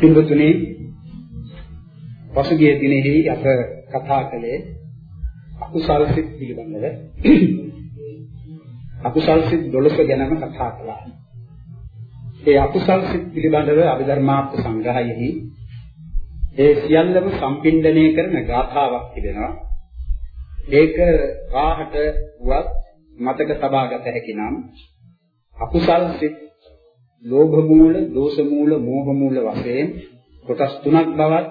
පින්වතුනි පසුගිය දිනෙහි අප කතා කළේ අකුසල් සිත් පිළිබඳව අකුසල් සිත් 12 ගැනම කතා කළා. ඒ අකුසල් සිත් පිළිබඳව අභිධර්මාර්ථ සංග්‍රහයෙහි ඒ සියල්ලම සම්පින්දණය කරන ගාථාවක් තිබෙනවා. ඒක කාහට වත් මතක තබා ගත හැකි නම් අකුසල් සිත් ලෝභ මූල, දෝෂ මූල, මෝහ මූල වශයෙන් කොටස් තුනක් බවත්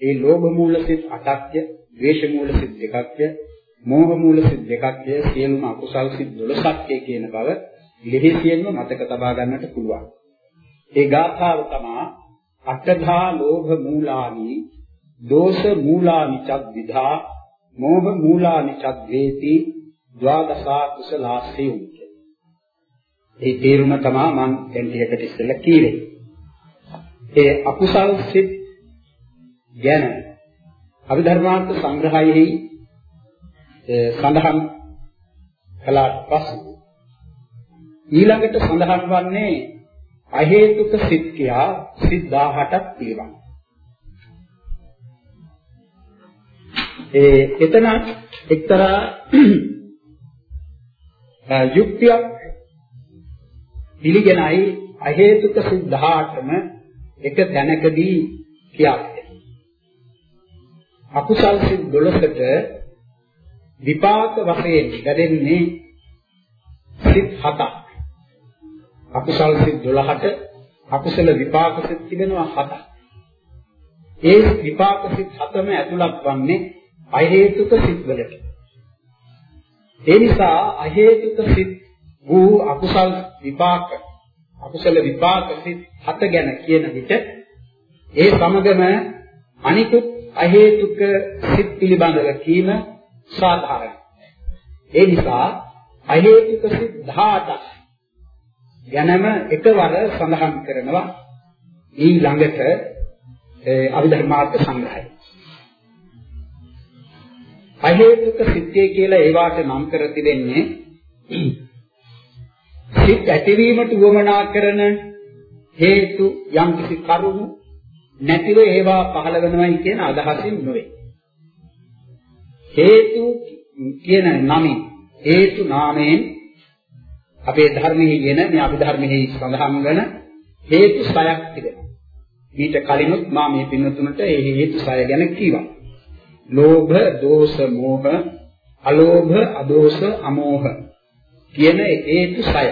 ඒ ලෝභ මූල සිත් 8ක්ය, ද්වේෂ මූල සිත් 2ක්ය, මෝහ මූල සිත් 2ක්ය, සියලුම අකුසල් සිත් 12ක්ය කියන බව ලිහිසියෙන්ම මතක තබා ගන්නට පුළුවන්. ඒ ගාථාව තමයි අටධා ලෝභ මූලානි, දෝෂ මූලානි චද්විධා, මෝහ මූලානි චද්වේති, ද්වාදසා කුසලාසී ඒ තේරුම තමයි මම දැන් ටිකකට ඉස්සෙල්ලා කීවේ. ඒ අකුසල් සිත් ගැන අභිධර්මාර්ථ සංග්‍රහයෙහි සඳහන් කළාට පසු ඊළඟට සඳහන් වන්නේ අහේතුක සිත් කියා සිත් 18ක් පිළිබඳ. ඒ එතන එක්තරා යුක්තියක් පිළිගෙනයි අහේතුක සිද්ධාටම එක තැනකදී කියන්නේ. අකුසල් සිත් 12කට විපාක වශයෙන් ලැබෙන්නේ සිත් 7ක්. අකුසල් සිත් 12ට අකුසල විපාක සිත් තිබෙනවා 7ක්. ඒ විපාක සිත් 7ම ඇතුළත් වන්නේ අහේතුක සිත් වලට. ඒ නිසා අහේතුක සිත් වූ අකුසල් විපාක අකුසල විපාක සිත් හත ගැන කියන විට ඒ සමගම අනිකුත් අහේතුක සිත් පිළිබඳව කීම සාධාරණයි. ඒ නිසා අහේතුක සිත් 18ක් ගැනම එකවර සඳහන් කරනවා ඊළඟට අභිධර්මාර්ථ සංග්‍රහය. අහේතුක සිත්ය කියලා ඒවාට නම් කර තිබෙන්නේ සිත් ඇතිවීමට උවමනා කරන හේතු යම්කිසි කරුණු නැතිව ඒවා පහළ වෙනවයි කියන අදහසින් නොවේ. හේතු කියන නමින් හේතු නාමයෙන් අපේ ධර්මයේ කියන මේ අභිධර්මයේ සඳහන් වන හේතු සයක් තිබෙනවා. ඊට කලිනුත් මා මේ පින්නතුනට ඒ හේතු සය ගැන කිව්වා. ලෝභ, දෝෂ, මෝහ, අලෝභ, අදෝෂ, අමෝහ කියන හේතු සය.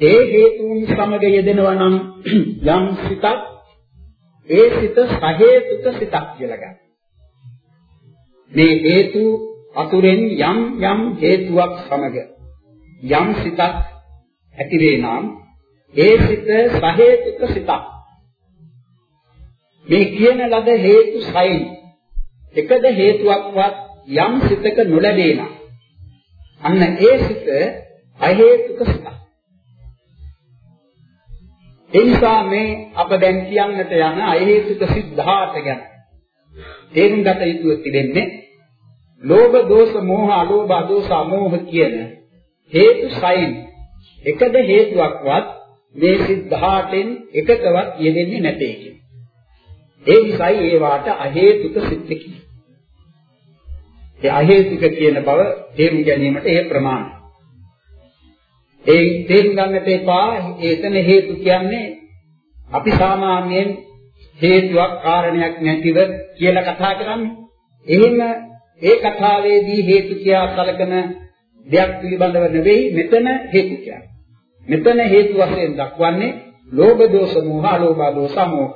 ඒ හේතුන් සමග යෙදෙනවා නම් යම් සිතක් ඒ සිත සහේතුක සිතක් කියලා ගන්න. මේ හේතු අතුරෙන් යම් යම් හේතුවක් සමග යම් සිතක් ඇති වේ නම් ඒ සිත සහේතුක සිතක්. මේ කියන ලද හේතු සයින් එකද හේතුවක්වත් යම් සිතක නොලැබේ නම් අන්න ඒ සිත අහේතුක සිතක්. ඒ නිසා මේ අප දැන් කියන්නට යන අහේතුක සිද්ධාත ගැන තේරුම් ගත යුතු තිබෙන්නේ ලෝභ දෝෂ මෝහ අලෝභ අදෝෂ අමෝහ කියන හේතු සයින් එකද හේතුවක්වත් මේ සිද්ධාතෙන් එකකවත් යෙදෙන්නේ නැtei කියන. ඒ නිසායි ඒවාට අහේතුක සිත් කියන්නේ. ඒ අහේතුක කියන බව තේරුම් ගැනීමට ඒ ප්‍රමාණයි. ඒ තේරුම් ගන්නට එපා ඒතන හේතු කියන්නේ අපි සාමාන්‍යයෙන් හේතුවක් කාරණයක් නැතිව කියලා කතා කරන්නේ. එහෙම ඒ කතාවේදී හේතු කියා සැලකන දෙයක් පිළිබඳව නෙවෙයි මෙතන හේතු කියන්නේ. මෙතන හේතු වශයෙන් දක්වන්නේ ලෝභ දෝෂ මෝහ අලෝභ දෝෂ මෝහ.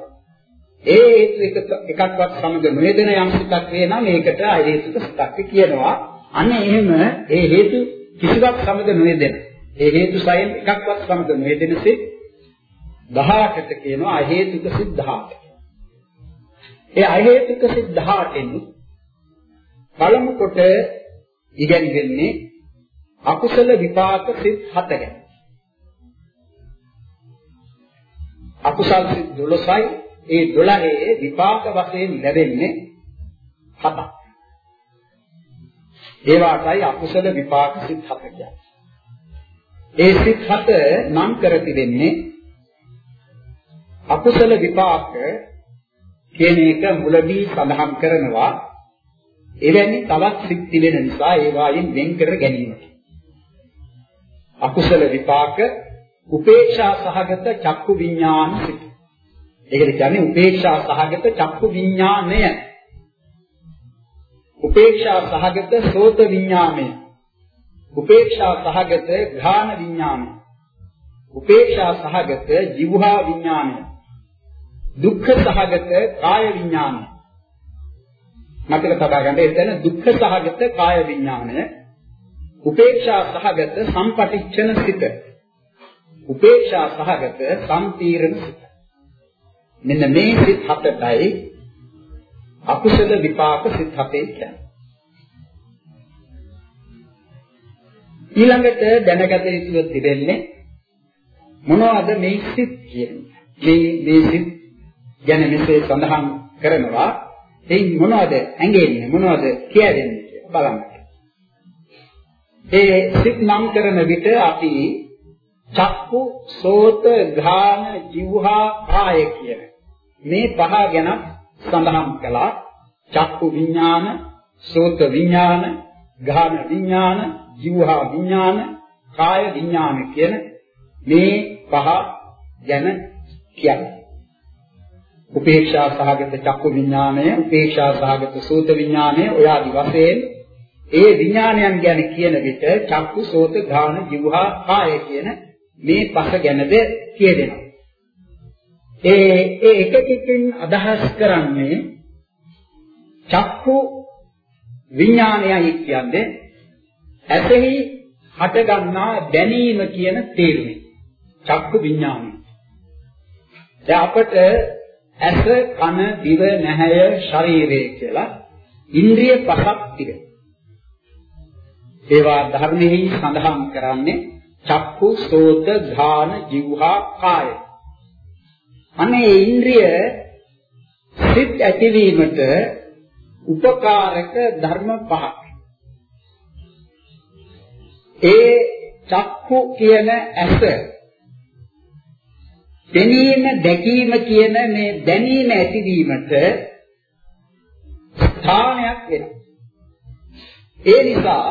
ඒ හේතු එක එකක්වත් සමග නොයදෙන යම් සිතක් වේ නම් ඒකට හේතුක සිතක් කියනවා. අන්න එහෙම ඒ හේතු කිසිවක් සමග නොයදෙන. ඒ හේතු සයෙන් එකක්වත් සමග නොයදෙන සිත් 18ට කියනවා අහේතුක සිත් 18. ඒ අහේතුක සිත් 18න් පළමු කොට ඉගෙනගන්නේ අකුසල විපාක සිත් 7 ගැන. අකුසල් සිත් 12යි ඒ 12 විපාක වශයෙන් ලැබෙන්නේ 7ක්. ඒවාටයි අකුසල විපාක සිත් 7 කියන්නේ. ඒ සිත් 7 නම් කර තිබෙන්නේ අකුසල විපාක කියන එක මුලදී සඳහන් කරනවා එවැනි තවත් සිත් තිබෙන නිසා ඒ වායින් වෙන් කර ගැනීමට. අකුසල විපාක උපේක්ෂා සහගත චක්කු විඥාන සිත්. ඒකද කියන්නේ උපේක්ෂා සහගත චක්කු විඥානය. උපේක්ෂා සහගත සෝත විඥානය. උපේක්ෂා සහගත ඝාන විඥානය. උපේක්ෂා සහගත ජීවහා විඥානය. දුක්ඛ සහගත කාය විඥානය. මතක තබා ගන්න එතන දුක්ඛ සහගත කාය විඥානය උපේක්ෂා සහගත සම්පටිච්ඡන සිත උපේක්ෂා සහගත සම්පීර්ණ සිත මෙන්න මේ සිත් හතටයි අකුසල විපාක සිත් හතේ කියන්නේ. ඊළඟට දැනගත යුතු තිබෙන්නේ මොනවද මේ සිත් කියන්නේ? මේ මේ සිත් ගැන මෙසේ සඳහන් කරනවා. එයින් මොනවද ඇඟෙන්නේ? මොනවද කියවෙන්නේ කියලා බලන්න. ඒ සිත් නම් කරන විට අපි චක්කු, සෝත, ඝාන, જીවහා, කාය කියන මේ පහ ගැන සඳහන් කළා. චක්කු විඥාන, සෝත විඥාන, ඝාන විඥාන, જીවහා විඥාන, කාය විඥාන කියන මේ පහ ගැන කියන්නේ. උපේක්ෂා සහගත චක්කු විඥානය, උපේක්ෂා සහගත සෝත විඥානය ඔය ආදි වශයෙන් ඒ විඥානයන් ගැන කියන විට චක්කු සෝත ඝාන જીවහා කාය කියන මේ පහ ගැනද කියදෙනවා. ඒ ඒ එකකින් අදහස් කරන්නේ චක්කු විඥානයයි කියන්නේ ඇසෙහි හටගන්නා දැනීම කියන තේරුමයි. චක්කු විඥානය. දැන් අපට ඇස, කන, දිව, නැහැය, ශරීරය කියලා ඉන්ද්‍රිය පහක් තිබෙනවා. ඒවා ධර්මෙහි සඳහන් කරන්නේ චක්කු, සෝත, ධාන, જીවහා, කාය. අනේ ඉන්ද්‍රිය සිත් ඇතිවීමට උපකාරක ධර්ම පහක්. ඒ චක්කු කියන ඇස දැනීම දැකීම කියන මේ දැනීම ඇතිවීමට ස්ථානයක් වෙනවා. ඒ නිසා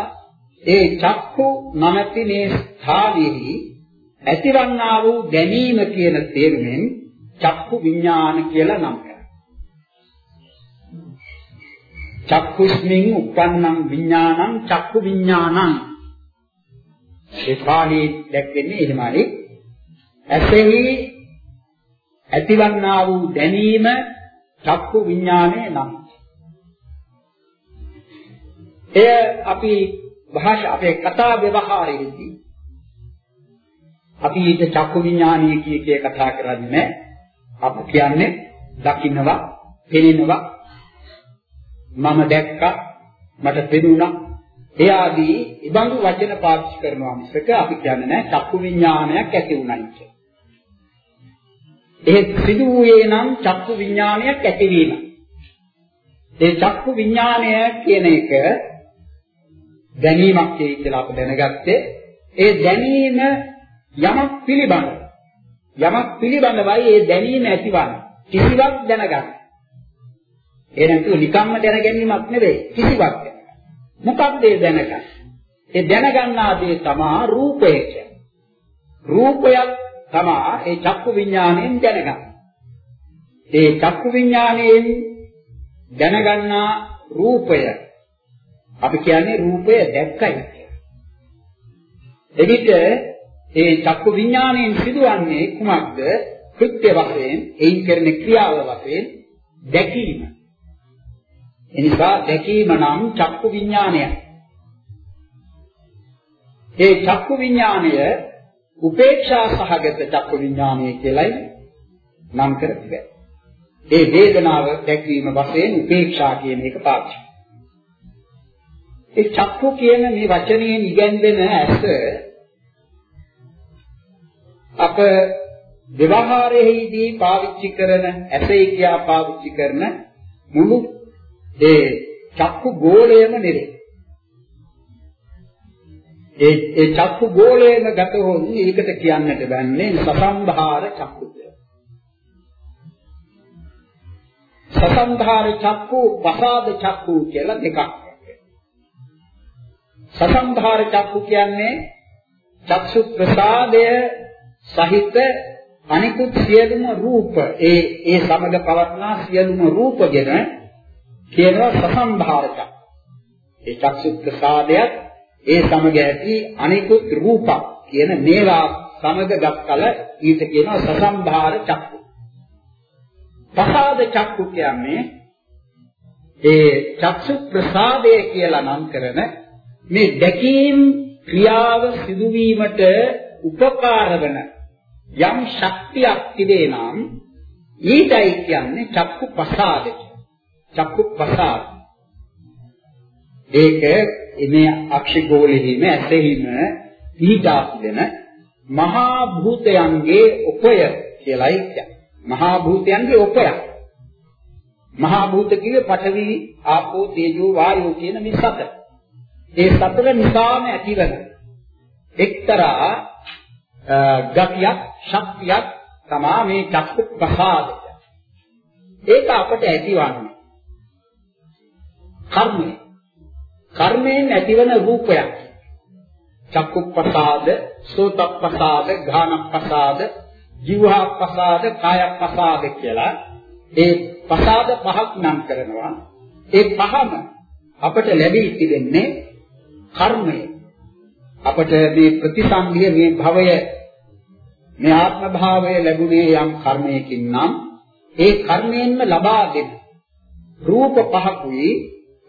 ඒ චක්කු නැමැති මේ ස්ථානෙහි ඇතිවන්නා වූ දැනීම කියන තේරුමෙන් චක්කු විඥාන කියලා නම් කරනවා. චක්කුස්මින් උප්පන්නං විඥානං චක්කු විඥානං ඒ පාළි දැක්වෙන්නේ එහෙමයි. ඇසෙහි ඇතිවන්නා වූ දැනීම චක්කු විඥානයේ නම්. එය අපි භාෂා අපේ කතා ව්‍යවහාරයේදී අපි ඊට චක්කු විඥානීය කිය කිය කතා කරන්නේ අප කියන්නේ දකින්නවා, පෙනෙනවා, මම දැක්කා, මට පෙනුණා, ඒ ආදී ඉබඳු වචන පාවිච්චි කරනවා මිසක අපි කියන්නේ නැහැ චක්කු විඥානයක් ඇති වුණයි කියලා. එහෙත් සිදු වූයේ නම් චක්කු විඥානයක් ඇතිවීම. ඒ චක්කු විඥානය කියන එක දැනීමක් කියලා අප දැනගත්තේ ඒ දැනීම යමක් පිළිබඳ යමක් පිළිබඳවයි ඒ දැනීම ඇතිවන්නේ කිසිවක් දැනගන්න. ඒ නැතුව නිකම්ම දැන ගැනීමක් නෙවෙයි කිසිවක්. මොකක්ද ඒ දැනගන්න? ඒ දැනගන්නා දේ තමයි රූපය කියන්නේ. රූපයක් තමා ඒ චක්කු විඥාණයෙන් දැනගන්න. ඒ චක්කු විඥාණයෙන් දැනගන්නා රූපය අපි කියන්නේ රූපය දැක්කයි කියලා. එවිට ඒ චක්කු විඥාණයෙන් සිදුවන්නේ කුමක්ද? කෘත්‍ය වශයෙන්, එයින් කරන ක්‍රියාව වශයෙන් දැකීම. එනිසා දැකීම නම් චක්කු විඥානයයි. ඒ චක්කු විඥානය උපේක්ෂා සහගත චක්කු විඥානය කියලයි නම් කරන්නේ. ඒ වේදනාව දැක්වීම වශයෙන් උපේක්ෂා කියන එක පාවිච්චි. ඒ චක්කු කියන මේ වචනයෙන් ඉගැන්වෙන ඇස අප ව්‍යවහාරයේදී පාවිච්චි කරන ඇසයි කියා පාවිච්චි කරන මුළු ඒ චක්කු ගෝලයම නෙවේ. ඒ ඒ චක්කු ගෝලයෙන් ගතවොත් ඒකට කියන්නට බන්නේ සසම්භාර චක්කුද. සසන්ධාර චක්කු, පසාද චක්කු කියලා දෙකක්. සසන්ධාර චක්කු කියන්නේ චක්සු ප්‍රසාදය සහිත අනිකුත් සියලුම රූප ඒ ඒ සමග පවත්නා සියලුම රූපගෙන කියනවා සසන්ධාර චක්කු. ඒ චක්සු ප්‍රසාදයක් ඒ සමග ඇති අනිකුත් රූපක් කියන මේවා සමග ගත්කල ඊට කියනවා සසම්භාර චක්කු. ප්‍රසාද චක්කු කියන්නේ ඒ චක්සු ප්‍රසාදය කියලා නම් කරන මේ දැකීම් ක්‍රියාව සිදුවීමට උපකාර වන යම් ශක්තියක් තිබේ නම් ඊටයි කියන්නේ චක්කු ප්‍රසාද. චක්කු ප්‍රසාද. ඒක මේ අක්ෂිගෝලෙහිම ඇසෙහිම පිහිටා තිබෙන මහා භූතයන්ගේ උපය කියලායි කියන්නේ. මහා භූතයන්ගේ උපය. මහා භූත කියේ පඨවි, ආපෝ, තේජෝ, වායෝ කියන මේ සතර. ඒ සතර නිසාම ඇතිවන එක්තරා ගතියක්, ශක්තියක් තමා මේ චක්කු ප්‍රසාදය. ඒක අපට ඇතිවන්නේ කර්මය. කර්මයෙන් ඇතිවන රූපයක්. චක්කුප්පසාද, සෝතප්පසාද, ගානප්පසාද, ජීවහප්පසාද, කායප්පසාද කියලා ඒ පසාද පහක් නම් කරනවා. ඒ පහම අපට ලැබී තිබෙන්නේ කර්මය. අපට මේ ප්‍රතිසන්දිය මේ භවය මේ ආත්ම භාවය ලැබුණේ යම් කර්මයකින් නම් ඒ කර්මයෙන්ම ලබා දෙන රූප පහකුයි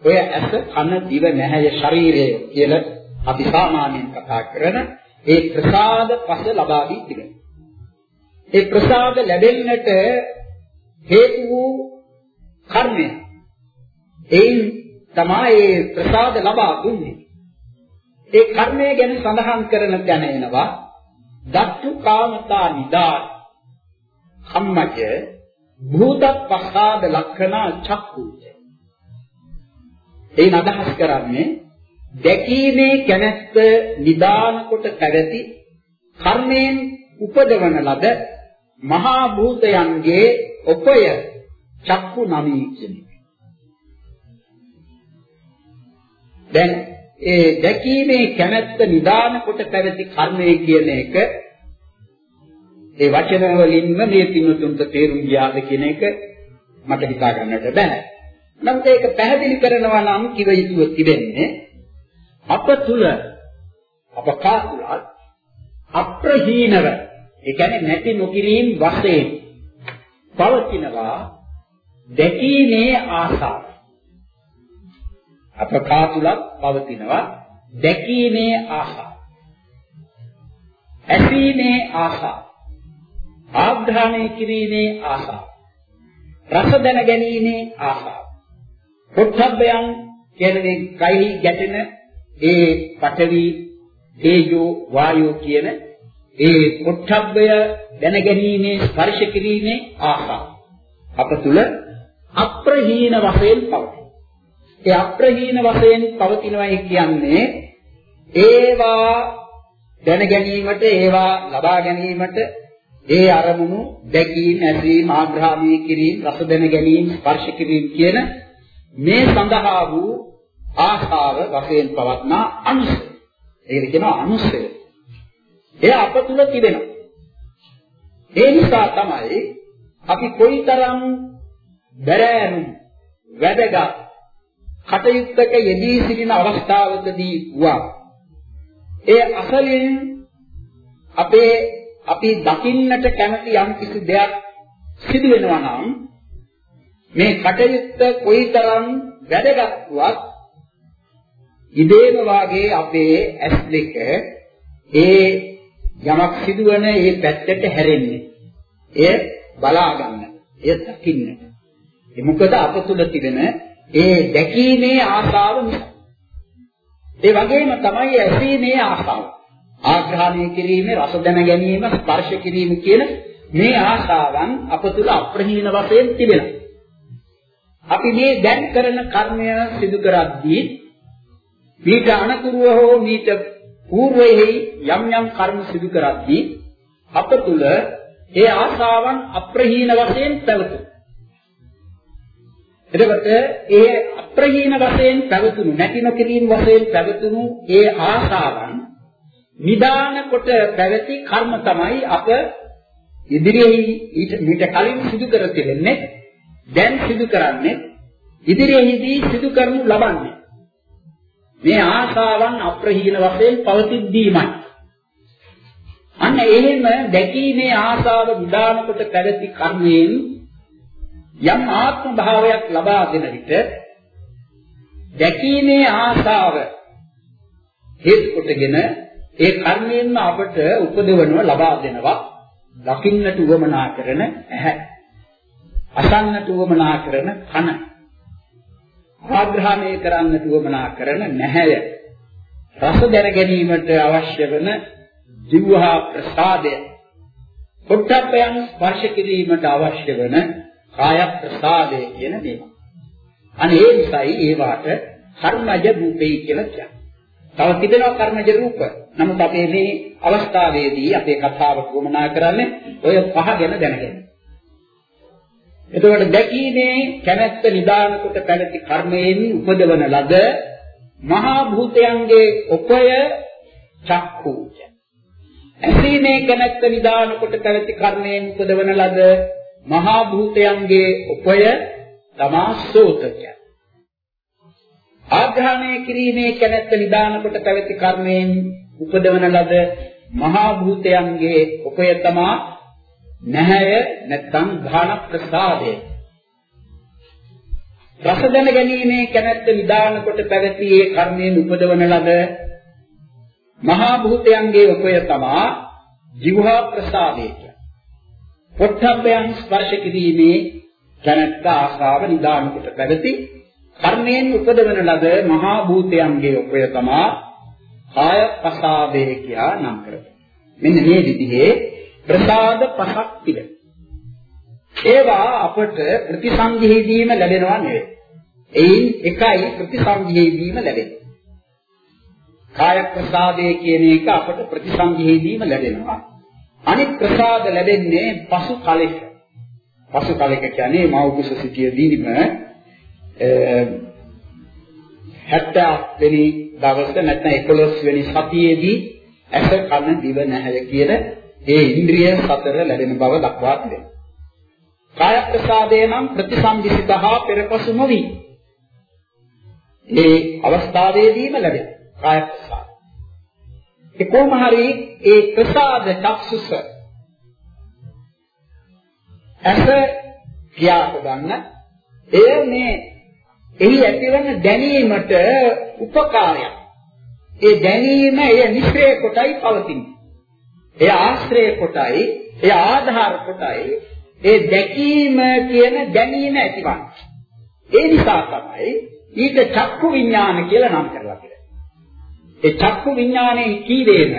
ඔය ඇස කන දිව නැහැය ශරීරය කියලා අපි සාමාන්‍යයෙන් කතා කරන ඒ ප්‍රසාද පස ලබා දී තිබෙනවා. ඒ ප්‍රසාද ලැබෙන්නට හේතු වූ කර්මය. එයින් තමයි ඒ ප්‍රසාද ලබා දුන්නේ. ඒ කර්මය ගැන සඳහන් කරන තැන එනවා දත්තු කාමතා නිදාන කම්මජ භූත පස්සාද ලක්ෂණ චක්කුජ එයින් අදහස් කරන්නේ දැකීමේ කැමැත්ත නිදාන කොට පැවති කර්මයෙන් උපදවන ලද මහා භූතයන්ගේ උපය චක්කු නමී කියන්නේ. දැන් ඒ දැකීමේ කැමැත්ත නිදාන කොට පැවති කර්මය කියන එක ඒ වචන වලින්ම මේ පින්තුන්ට තේරුම් ගියාද කියන එක මට හිතා ගන්නට බෑ. නමුත් ඒක පැහැදිලි කරනවා නම් කිව යුතුව තිබෙන්නේ අප තුල අප කාතුල අප්‍රහීනව ඒ කියන්නේ නැති නොකිරීම වශයෙන් පවතිනවා දැකීමේ ආසාව අප කාතුලක් පවතිනවා. දැකීමේ ආසාව ඇසීමේ ආසාව ආග්‍රහණය කිරීමේ ආසාව රස දැන ගැනීමේ ආසාව පොට්ටබ්බයන් කියන මේ කයිහි ගැටෙන ඒ පඨවි තේජෝ වායෝ කියන ඒ පොට්ටබ්බය දැනගැනීමේ ස්පර්ශ කිරීමේ ආසාව අප තුල අප්‍රහීන වශයෙන් පවතී. ඒ අප්‍රහීන වශයෙන් පවතිනවායි කියන්නේ ඒවා දැන ගැනීමට ඒවා ලබා ගැනීමට ඒ අරමුණු දැකීම, ඇසීම, ආග්‍රහණය කිරීම, රස දැන ගැනීම, ස්පර්ශ කිරීම කියන මේ සඳහා වූ ආශාව වශයෙන් පවත්නා අනුසය. ඒකට කියනවා අනුසය. එය අප තුල තිබෙනවා. ඒ නිසා තමයි අපි කොයිතරම් බැරෑරුම් වැදගත් කටයුත්තක යෙදී සිටින අවස්ථාවකදී වුණා. ඒ අසලින් අපේ අපි දකින්නට කැමති යම් කිසි දෙයක් සිදු වෙනවා නම් මේ කටයුත්ත කොයිතරම් වැදගත් වුවත් ඉබේම වාගේ අපේ ඇස් දෙක ඒ යමක් සිදුවන ඒ පැත්තට හැරෙන්නේ. එය බලා ගන්න. එය දකින්න. ඒ මොකද අප තුල තිබෙන ඒ දැකීමේ ආශාව නිසා. ඒ වගේම තමයි ඇසීමේ ආශාව. ආග්‍රහණය කිරීම, රස දැන ගැනීම, ස්පර්ශ කිරීම කියන මේ ආශාවන් අප තුල අප්‍රහීන වශයෙන් තිබෙනවා. අපි මේ දැන් කරන කර්මය සිදු කරද්දී මීට අනතුරුව හෝ මීට పూర్වයේ යම් යම් කර්ම සිදු කරද්දී අප තුල ඒ ආශාවන් අප්‍රහීන වශයෙන් පැවතුන. එතකොට ඒ අප්‍රහීන වශයෙන් පැවතුණු නැති නොකිරීම වශයෙන් පැවතුණු ඒ ආශාවන් නිදාන කොට පැවති කර්ම තමයි අප ඉදිරියේ ඊට මීට කලින් සිදු කර තිබෙන්නේ. දැන් සිදු කරන්නේ ඉදිරියේදී සිදු කරනු ලබන්නේ. මේ ආශාවන් අප්‍රහීන වශයෙන් පවතිද්දීමයි. අන්න එහෙම දැකීමේ ආශාව විදාන කොට පැවති කර්මයෙන් යම් ආත්ම භාවයක් ලබා දෙන විට දැකීමේ ආශාව හේතු කොටගෙන ඒ කර්මයෙන්ම අපට උපදවනව ලබා දෙනවා. දකින්නට උවමනා කරන ඇහැ. අසන්නට උවමනා කරන කන. ආග්‍රහණය කරන්නට උවමනා කරන නැහැය. රස දැන ගැනීමට අවශ්‍ය වන ජීවහා ප්‍රසාදය. පොට්ටපයන් ස්පර්ශ කිරීමට අවශ්‍ය වන කාය ප්‍රසාදය කියන දේවල්. අනේ ඒ නිසායි ඒවාට කර්මජ රූපේ කියලා කියන්නේ. තව තිබෙනවා කර්මජ රූප. නමුත් අපේ මේ අවස්ථාවේදී අපේ කතාව වමනා කරන්නේ ඔය පහ ගැන දැනගන්න. එතකොට දැකීමේ කැමැත්ත නිදාන කොට පැවති කර්මයෙන් උපදවන ලද මහා භූතයන්ගේ උපය චක්කූච. ඇසීමේ කැමැත්ත නිදාන කොට පැවති කර්මයෙන් උපදවන ලද මහා භූතයන්ගේ උපය තමා සෝතකය. ආග්‍රහණය කිරීමේ කැමැත්ත නිදාන කොට පැවති කර්මයෙන් උපදවන ලද මහා භූතයන්ගේ උපය තමා නැහැය නැත්නම් ධාන ප්‍රසාදය. රස දැන ගැනීමේ කැමැත්ත නිදාන කොට පැවති ඒ කර්මයෙන් උපදවන ලද මහා භූතයන්ගේ උපය තමා ජීවහා ප්‍රසාදය. පොට්ටබ්බයන් ස්පර්ශ කිරීමේ දැනත්ත ආශාව නිදාන කොට පැවති කර්මයෙන් උපදවන ලද මහා භූතයන්ගේ උපය තමා කාය ප්‍රසාදේ කියා නම් කරනවා. මෙන්න මේ විදිහේ ප්‍රසාද පහක් තිබෙනවා. ඒවා අපට ප්‍රතිසංගිහිදීම ලැබෙනවා නෙවෙයි. එයින් එකයි ප්‍රතිසංගිහිදීම ලැබෙන්නේ. කාය ප්‍රසාදේ කියන එක අපට ප්‍රතිසංගිහිදීම ලැබෙනවා. අනිත් ප්‍රසාද ලැබෙන්නේ පසු කලෙක. පසු කලෙක කියන්නේ මව්කුස සිටියදීම 70 වෙනි දවස නැත්නම් 11 වෙනි සතියේදී ඇස කන දිව නැහැය කියන ඒ ඉන්ද්‍රිය සතර ලැබෙන බව දක්වා තිබෙනවා. කාය ප්‍රසාදේ නම් ප්‍රතිසම්විසිතහා පෙරපසු නොවි. ඒ අවස්ථාවේදීම ලැබෙන කාය ප්‍රසාද. ඒ කොහොම හරි ඒ ප්‍රසාද චක්සුස ඇස කියාට ගන්න එය මේ එහි ඇතිවන දැනීමට උපකාරයක්. ඒ දැනීම එය නිෂ්ක්‍රය කොටයි පවතින්නේ. එය ආශ්‍රය කොටයි, එය ආධාර කොටයි, ඒ දැකීම කියන දැනීම ඇතිවන්නේ. ඒ නිසා තමයි ඊට චක්කු විඥාන කියලා නම් කරලා තියෙන්නේ. ඒ චක්කු විඥානයේ කීවේම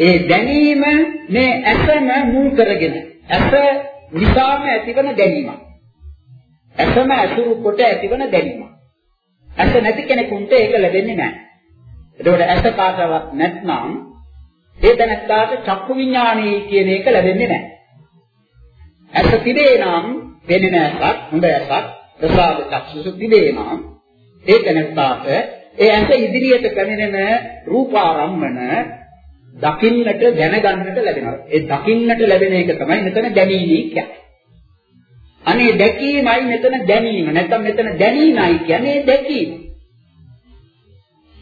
ඒ දැනීම මේ ඇසම මූල කරගෙන ඇස නිසාම ඇතිවන දැනීමක්. ඇසම ඇසුරු කොට ඇතිවන දැනීමක්. ඇස නැති කෙනෙකුට ඒක ලැබෙන්නේ නැහැ. එතකොට ඇස කාටවත් නැත්නම් ඒ දැනත්තාට චක්කු විඥානී කියන එක ලැබෙන්නේ නැහැ. ඇස තිබේ නම් වෙන්නේ නැසක් හොඳ ඇසක් ප්‍රසාද චක්සුසු තිබේ නම් ඒ දැනත්තාට ඒ ඇස ඉදිරියට පැමිණෙන රූපාරම්මන දකින්නට දැනගන්නට ලැබෙනවා. ඒ දකින්නට ලැබෙන එක තමයි මෙතන දැනීමයි කියන්නේ. අනේ දැකීමයි මෙතන දැනීම. නැත්නම් මෙතන දැනීමයි කියන්නේ දැකීම.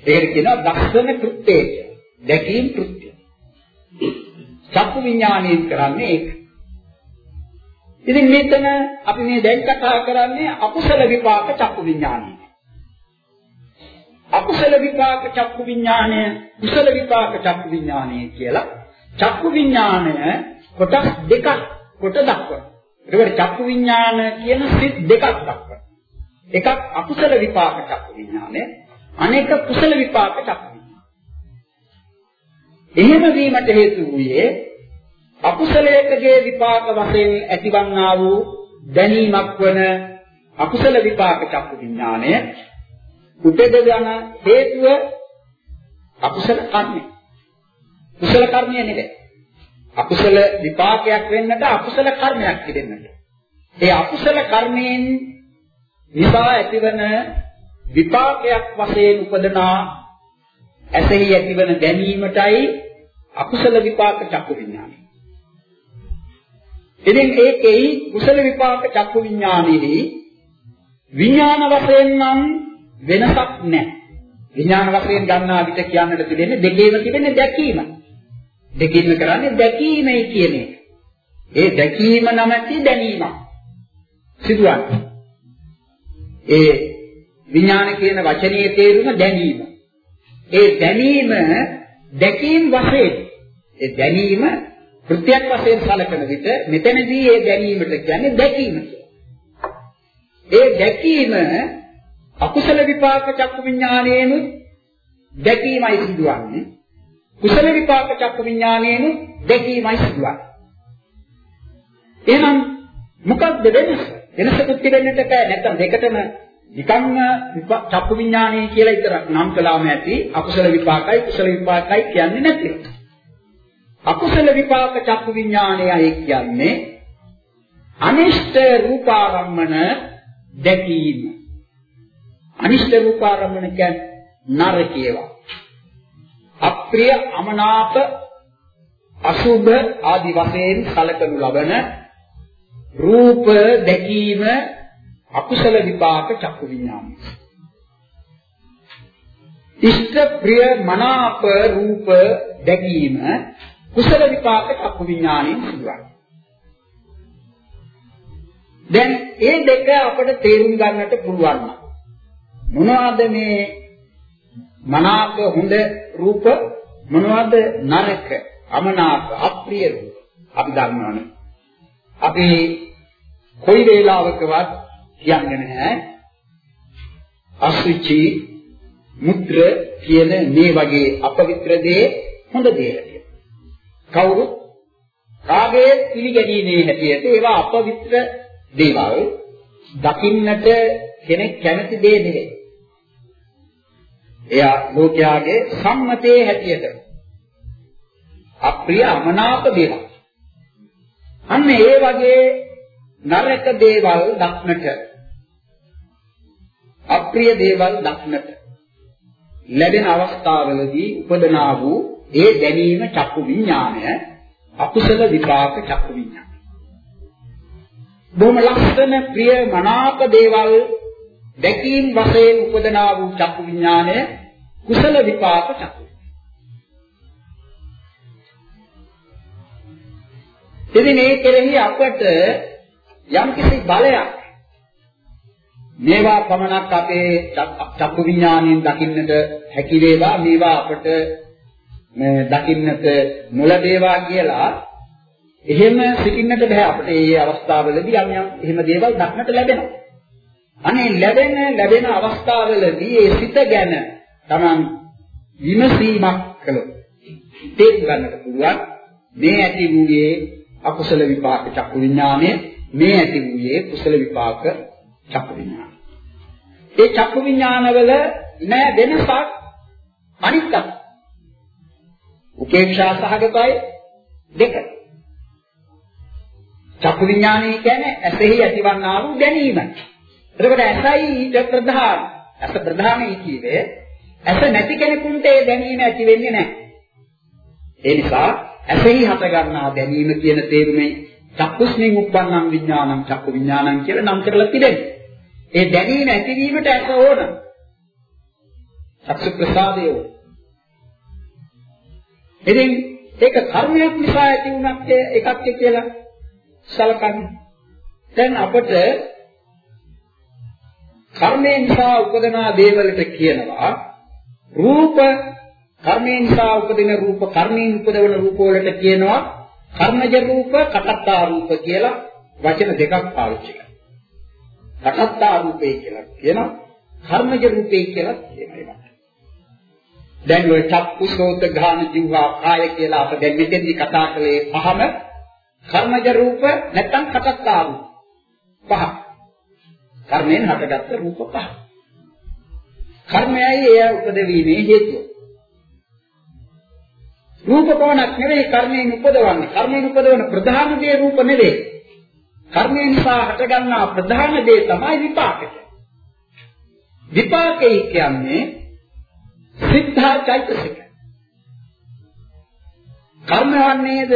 ඒකට කියනවා දර්ශන කෘත්‍යය කියලා. දැකීම් කෘත්‍යය. චක්කු විඥානයෙන් කරන්නේ ඒක. ඉතින් මෙතන අපි මේ දැන් කතා කරන්නේ අකුසල විපාක චක්කු විඥානය. අකුසල විපාක චක්කු විඥානය, කුසල විපාක චක්කු විඥානය කියලා චක්කු විඥානය කොටස් දෙකක් කොට දක්වනවා. ඒකට චක්කු විඥාන කියන සිත් දෙකක් දක්වනවා. එකක් අකුසල විපාක චක්කු විඥානය, අනෙක කුසල විපාක චක්කු විඥානය. එහෙම වීමට හේතු වූයේ අකුසලයකගේ විපාක වශයෙන් ඇතිවන්නා වූ දැනීමක් වන අකුසල විපාක චක්කු විඥානය උපදවන හේතුව අකුසල කර්මය. කුසල කර්මය නෙවෙයි. අකුසල විපාකයක් වෙන්නට අකුසල කර්මයක් පිළිෙන්නට. ඒ අකුසල කර්මයෙන් නිසා ඇතිවන විපාකයක් වශයෙන් උපදනා ඇසෙහි ඇතිවන දැනීමටයි අකුසල විපාක චක්කු විඥානය. ඉතින් ඒකෙයි කුසල විපාක චක්කු විඥානෙහි විඥාන වශයෙන් නම් වෙනසක් නැහැ. විඥාන වශයෙන් ගන්නා විට කියන්නට තිබෙන්නේ දෙකේම තිබෙන්නේ දැකීම. දෙකින්ම කරන්නේ දැකීමයි කියන එක. ඒ දැකීම නැමැති දැනීම. සිදුවන්නේ. ඒ විඥාන කියන වචනේ තේරුම දැනීම. ඒ දැනීම දැකීම් වශයෙන් ඒ දැනීම කෘත්‍යයක් වශයෙන් සැලකන විට මෙතනදී ඒ දැනීමට කියන්නේ දැකීම ඒ දැකීම අකුසල විපාක චක්කු විඥානයේනු දැකීමයි සිදුවන්නේ. කුසල විපාක චක්කු විඥානයේනු දැකීමයි සිදුවන්නේ. එහෙනම් මොකක්ද වෙනස? වෙනසකුත් තිබෙන්නට බෑ. නැත්තම් දෙකටම නිකම්ම චක්කු විඥානය කියලා විතරක් නම් කළාම ඇති අකුසල විපාකයි කුසල විපාකයි කියන්නේ නැති. අකුසල විපාක චක්කු විඥානයයි කියන්නේ අනිෂ්ඨ රූපාරම්මන දැකීම. අනිෂ්ඨ රූපාරම්මන කියන්නේ නරකේවා. අප්‍රිය අමනාප අසුභ ආදි වශයෙන් කලකනු ලබන රූප දැකීම අකුසල විපාක චක්කු විඥානයි. ඉෂ්ඨ ප්‍රිය මනාප රූප දැකීම කුසල විපාක චක්කු විඥානයෙන් සිදුවයි. දැන් මේ දෙක අපිට තේරුම් ගන්නට පුළුවන්. මොනවද මේ මනාප හොඳ රූප මොනවද නරක අමනාප අප්‍රිය රූප අපි දන්නවනේ. අපි කොයි වේලාවකවත් කියන්නේ නැහැ. අසුචි මුත්‍ර කියන මේ වගේ අපවිත්‍ර දේ හොඳ දේට. කවුරුත් රාගයේ පිළිගැනීමේ හැටියට ඒවා අපවිත්‍ර දේවල් දකින්නට කෙනෙක් කැමති දේ නෙවෙයි. එයා ලෝකයාගේ සම්මතයේ හැටියට අප්‍රිය අමනාප දේවල්. අන්න ඒ වගේ නරක දේවල් දක්නට අප්‍රිය දේවල් දක්නට ලැබෙන අවස්ථාවලදී උපදනා වූ ඒ දැනීම චක්කු විඥානය අකුසල විපාක චක්කු විඥානය. බොහොම ලක්ෂණ ප්‍රිය මනාප දේවල් දැකීම් වශයෙන් උපදනා වූ චක්කු විඥානය කුසල විපාක චක්කු. ඉතින් මේ කෙරෙහි අපට යම්කිසි බලයක් මේවා පමණක් අපේ චක්කු විඥාණයෙන් දකින්නට හැකි වේවා මේවා අපට මේ දකින්නට නොලැබේවා කියලා එහෙම සිටින්නට බෑ අපිට මේ අවස්ථාවවලදී යම් යම් එහෙම දේවල් දක්නට ලැබෙනවා. අනේ ලැබෙන ලැබෙන අවස්ථාවවලදී ඒ සිත ගැන Taman විමසීමක් කළොත් තේරුම් ගන්නට පුළුවන් මේ ඇති වූයේ අකුසල විපාක චක්කු විඥානය මේ ඇති වූයේ කුසල විපාක චක්කු විඥානය. ඒ චක්කු විඥානවල නෑ වෙනසක් අනිත්‍යයි. උපේක්ෂා සහගතයි දෙක. චක්කු විඥානය කියන්නේ ඇසෙහි ඇතිවන්නා වූ දැනීම. එතකොට ඇසයි ඊට ප්‍රධාන. ඇස ප්‍රධානයි කියවේ ඇස නැති කෙනෙකුට ඒ දැනීම ඇති වෙන්නේ නැහැ. ඒ නිසා ඇසෙහි හට ගන්නා දැනීම කියන තේරුමෙන් චක්කුස්මින් උප්පන්නං විඥානං චක්කු විඥානං කියලා නම් කරලා තිබෙනවා. ඒ දැනීම ඇතිවීමට ඇස ඕන. චක්සු ප්‍රසාදය ඕන. ඉතින් ඒක කර්මයක් නිසා ඇති වුණත් එකක් කියලා සලකන්නේ. දැන් අපට කර්මයෙන් නිසා උපදනා දේවලට කියනවා රූප කර්මයෙන් නිසා උපදින රූප කර්මයෙන් උපදවන රූප වලට කියනවා කර්මජ රූප කටත්තා රූප කියලා වචන දෙකක් පාවිච්චි කරනවා. කටත්තා රූපේ කියලා කියනවා කර්මජ රූපේ කියලා කියනවා. දැන් ඔය චක්කුසෝත ගාන ජීවා කාය කියලා අප දැන් මෙතෙන්දි කතා කළේ පහම කර්මජ රූප නැත්නම් කටත්තා රූප පහ. කර්මයෙන් හටගත්ත රූප පහ. කර්මයයි එය උපදවීමේ හේතුව. රූප කොනක් නෙවෙයි කර්මයෙන් උපදවන්නේ. කර්මයෙන් උපදවන ප්‍රධාන දේ රූප නෙවෙයි. කර්මයෙන් නිසා හටගන්නා ප්‍රධාන දේ තමයි විපාකය. විපාකේ කියන්නේ සිද්ධා චෛතසික. කර්ම වන්නේද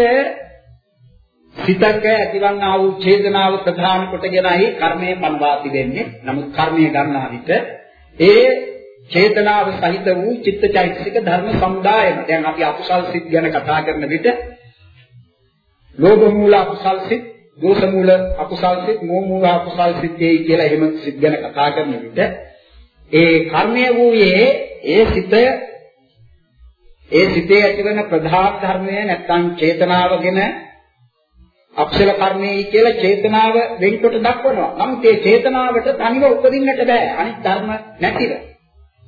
සිතක ඇතිවන්නා වූ ඡේදනාව ප්‍රධාන කොටගෙනයි කර්මය පනවා තිබෙන්නේ. නමුත් කර්මය ගන්නා විට ඒ චේතනාව සහිත වූ චිත්තචෛතසික ධර්ම සමුදායම. දැන් අපි අකුසල් සිත් ගැන කතා කරන විට ලෝභ මූල අකුසල් සිත්, දෝෂ මූල අකුසල් සිත්, මෝහ මූල අකුසල් සිත්යි කියලා එහෙම සිත් ගැන කතා කරන විට ඒ කර්මය වූයේ ඒ සිත ඒ සිතේ ඇතිවන ප්‍රධාන ධර්මය නැත්නම් චේතනාවගෙන අක්ෂර කර්මයයි කියලා චේතනාව වෙන්කොට දක්වනවා. නමුත් ඒ චේතනාවට තනිව උපදින්නට බෑ. අනිත් ධර්ම නැතිව.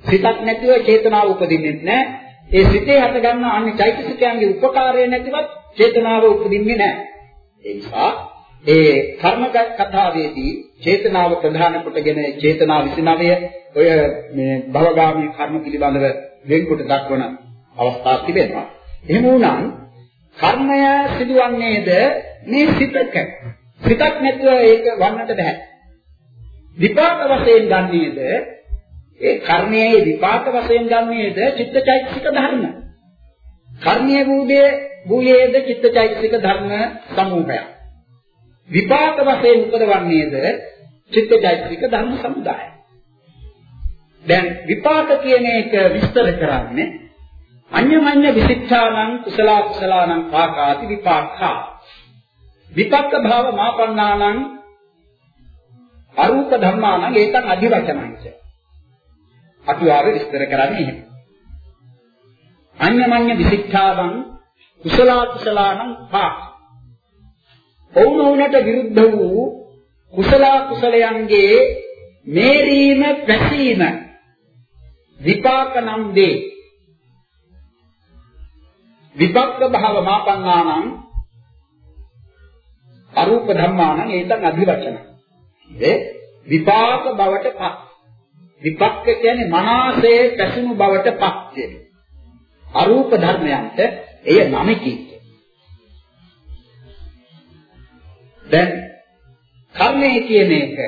සිතක් නැතිව චේතනාව උපදින්නේ නැහැ. ඒ සිතේ හට ගන්න අන්‍ය චෛතසිකයන්ගේ උපකාරය නැතිවත් චේතනාව උපදින්නේ නැහැ. ඒ නිසා ඒ කර්ම කතාවේදී චේතනාව ප්‍රධාන කොටගෙන චේතනා 29 ඔය මේ භවගාමී කර්ම පිළිබඳව වෙන්කොට දක්වන අවස්ථා තිබෙනවා. එහෙම වුණාන් කර්මය සිදුවන්නේද මේ සිතක. සිතක් නැතුව ඒක වන්නට බෑ. විපාක වශයෙන් ගන්නේද ඒ කර්මයේ විපාක වශයෙන් ගන්නේද චිත්තචෛතසික ධර්ම. කර්මයේ වූදේ වූයේද චිත්තචෛතසික ධර්ම සමූහයක්. විපාක වශයෙන් උපදවන්නේද චිත්තචෛතසික ධර්ම සමුදාය. දැන් විපාක කියන එක විස්තර කරන්නේ අඤ්ඤමඤ්ඤ විසිච්ඡානං කුසල කුසලානං පාකාති විපාකා විපක්ක භාව මාපන්නානං අරූප ධම්මානං ඒකන් අධිවචනං කිය. අටුවාවේ විස්තර කරන්නේ එහෙම. අඤ්ඤමඤ්ඤ විසික්ඛාවං කුසල කුසලානං පා. ඔවුනොවුනට විරුද්ධ වූ කුසල කුසලයන්ගේ මේරීම පැසීම විපාක නම් දේ. විපක්ක භාව මාපන්නානං අරූප ධම්මානං ඒතන් අධිවචන. ඒ විපාක බවට පත්. විපක්ක කියන්නේ මනසේ පැසුණු බවට පත් වෙන. අරූප ධර්මයන්ට එය නමකි. දැන් කර්මය කියන එක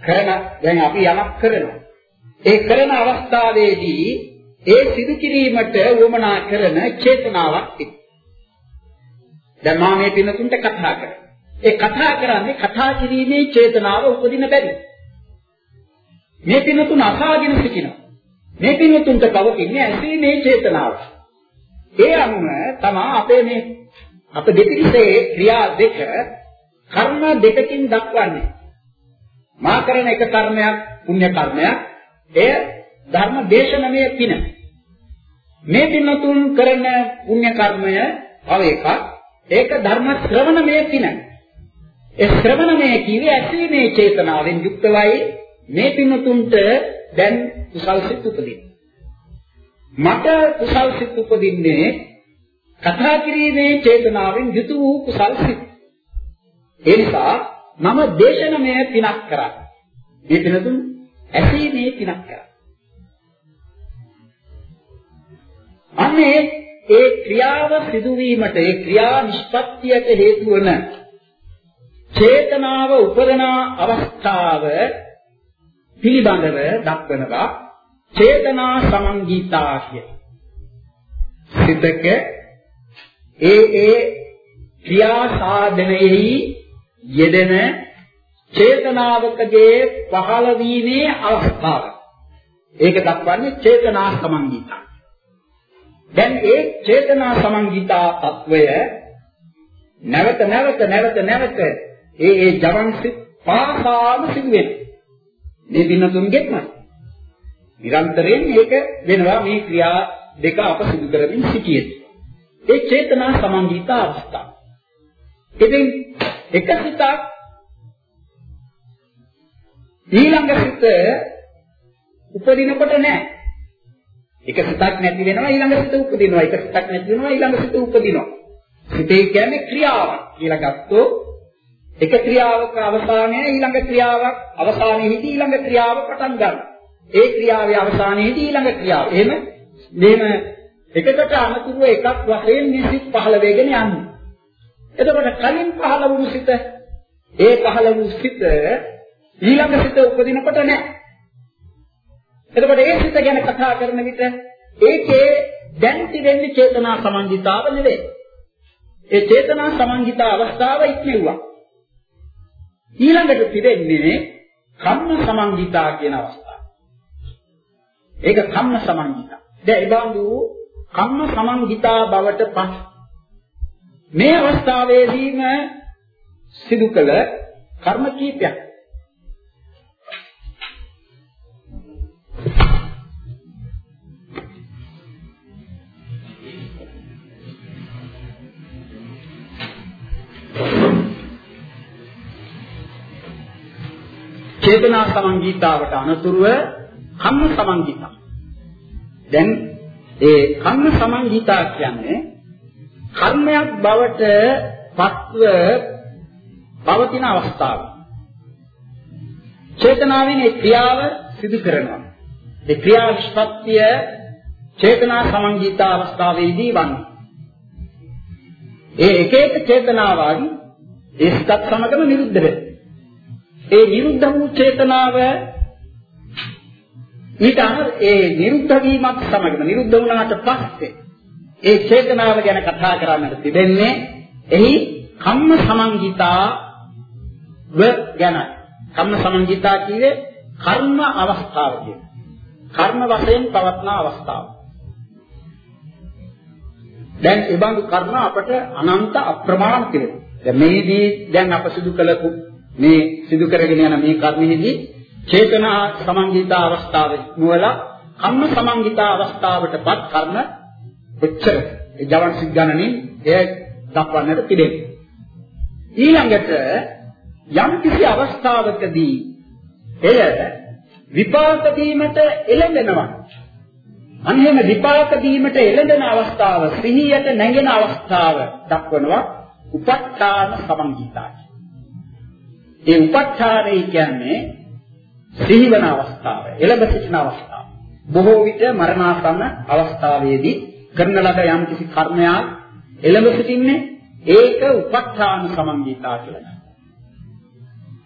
කරන දැන් අපි යමක් කරනවා. ඒ කරන අවස්ථාවේදී ඒ සිදු කිරීමට වමනා කරන චේතනාවක් තිබෙනවා. දැන් මා මේ පිනතුන්ට කතා කරා. ඒ කතා කරන්නේ කතා කිරීමේ චේතනාව උපදින බැරි. මේ පිනතුන් අසාගෙන සිටිනවා. මේ පිනතුන්ට පවතින්නේ ඇසීමේ චේතනාව. ඒ අනුව තමයි අපේ මේ අප දෙපිරිසේ ක්‍රියා දෙක කර්ම දෙකකින් දක්වන්නේ. මා කරන එක කර්මයක් පුණ්‍ය කර්මයක් එය ධර්ම දේශනමය පින. මේ පිනතුන් කරන පුණ්‍ය කර්මය තව එකක් ඒක ධර්ම ශ්‍රවණමය පින. ඒ ශ්‍රවණමය කියේ ඇසීමේ චේතනාවෙන් යුක්තවයි මේ පින්තුන්ට දැන් කුසල් සිත් උපදින. මට කුසල් සිත් උපදින්නේ කතා කිරීමේ චේතනාවෙන් යුතු වූ කුසල් සිත්. ඒ නිසා මම දේශනමය පිනක් කරා. මේ පිනතුන් ඇසීමේ පිනක් කරා. අන්නේ ඒ ක්‍රියාව සිදුවීමට ඒ ක්‍රියා නිෂ්පත්තියට හේතු වන චේතනාව උපදන අවස්ථාව පිළිබඳව දක්වනවා චේතනා සමංගීතා කිය. සිතක ඒ ඒ ක්‍රියා සාධනයෙහි යෙදෙන චේතනාවකගේ පහළ වීමේ අවස්ථාව. ඒක දක්වන්නේ චේතනා සමංගීතා. දැන් ඒ චේතනා සමංගීතා తත්වය නැවත නැවත නැවත නැවත ඒ ඒ ජවන් සිත් පාසාම සිදුවෙන්නේ. වෙනවා. මේ දිනතුන්ගෙත්ම නිරන්තරයෙන් මේක වෙනවා මේ ක්‍රියා දෙක අප සිදු කරමින් සිටියේ. ඒ චේතනා සමංගිතා අවස්ථාව. ඉතින් එක සිතක් ඊළඟ සිත උපදිනකොට නෑ එක සිතක් නැති වෙනවා ඊළඟ සිත උපදිනවා. එක සිතක් නැති වෙනවා ඊළඟ සිත උපදිනවා. සිතේ කියන්නේ ක්‍රියාවක් කියලා ගත්තොත් එක ක්‍රියාවක අවසානයේ ඊළඟ ක්‍රියාවක් අවසානයේදී ඊළඟ ක්‍රියාව පටන් ගන්නවා. ඒ ක්‍රියාවේ අවසානයේදී ඊළඟ ක්‍රියාව. එහෙම මෙහෙම එකකට අනුතුරුව එකක් වශයෙන් නිසිත් පහළ වෙගෙන යන්නේ. එතකොට කලින් පහළ වුණු සිත ඒ පහළ වූ සිත ඊළඟ සිත උපදිනකොට නැහැ. එතකොට ඒ සිත ගැන කතා කරන විට ඒකේ දැන් තිබෙන්නේ චේතනා සමන්විතාව නෙවෙයි. ඒ චේතනා සමන්විත අවස්ථාව ඉක්මෙව්වා. ඊළඟට තිබෙන්නේ කම්ම සමන්විතා කියන අවස්ථාව. ඒක කම්ම සමන්විතා. දැන් ඒ බඳු කම්ම සමන්විතා බවට පත් මේ අවස්ථාවේදීම සිදු කළ කර්ම කීපයක් චේතනා සමංගීතාවට අනතුරුව කම්ම සමංගීතා. දැන් ඒ කම්ම සමංගීතා කියන්නේ කර්මයක් බවට පත්ව පවතින අවස්ථාව. චේතනාවෙන් ඒ ක්‍රියාව සිදු කරනවා. ඒ ක්‍රියා නිෂ්පත්තිය චේතනා සමංගීතා අවස්ථාවේදී වන්නේ. ඒ එක එක චේතනාවන් ඒ සිතත් සමගම නිරුද්ධ වෙනවා. ඒ විරුද්ධ වූ චේතනාව ඊට අනුව ඒ නිරුද්ධ වීමත් සමගම නිරුද්ධ වුණාට පස්සේ ඒ චේතනාව ගැන කතා කරන්නට තිබෙන්නේ එහි කම්ම සමංගිතා ව ගැන කම්ම සමංගිතා කියේ කර්ම අවස්ථාව කියන කර්ම වශයෙන් පවත්න අවස්ථාව. දැන් ඒ බඳු කර්ම අපට අනන්ත අප්‍රමාණ තිබෙනවා දැන් මේදී දැන් අප සිදු කළ මේ සිදු කරගෙන යන මේ කර්මෙහිදී චේතනා සමංගිත අවස්ථාවේ නුවලා කම්ම සමංගිත අවස්ථාවටපත් කර්ම එච්චර. ඒ ජවන් සිග්ගණනින් එය දක්වන්නට පිළිදෙන්නේ ඊළඟට යම් කිසි අවස්ථාවකදී එය විපාක දීමට එළඹෙනවා. අන්න එහෙම විපාක දීමට එළඹෙන අවස්ථාව සිහියට නැගෙන අවස්ථාව දක්වනවා උපත්තාන සමංගිතායි. ඒ උපච්ඡාරය කියන්නේ සිහිවන අවස්ථාව, එළඹ සිටින අවස්ථාව. බොහෝ විට මරණාසන්න අවස්ථාවේදී කරන ලද යම් කිසි කර්මයක් එළඹ සිටින්නේ ඒක උපච්ඡාන සමන්විතා කියලා.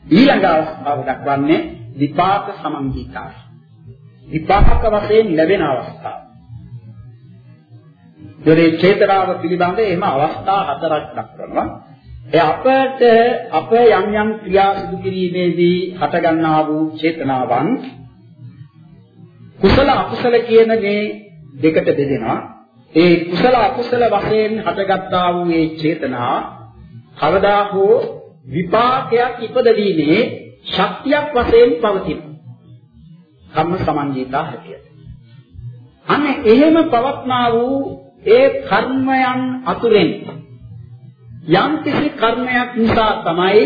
ඊළඟ අවස්ථාව දක්වන්නේ විපාක සමන්විතා. විපාක වශයෙන් ලැබෙන අවස්ථාව. දොරේ චේතනාව පිළිබඳ එහෙම අවස්ථා හතරක් දක්වනවා. ඒ අපට අප යම් යම් ක්‍රියා සිදු කිරීමේදී හටගන්නා වූ චේතනාවන් කුසල අකුසල කියන මේ දෙකට බෙදෙනවා. ඒ කුසල අකුසල වශයෙන් හටගත්තා වූ මේ චේතනා කවදා හෝ විපාකයක් ඉපදවීමේ ශක්තියක් වශයෙන් පවතින. කම්ම සමන්ජීතා හැටියට. අන්න එහෙම පවත්නා වූ ඒ කර්මයන් අතුරෙන් යම් කිසි කර්මයක් නිසා තමයි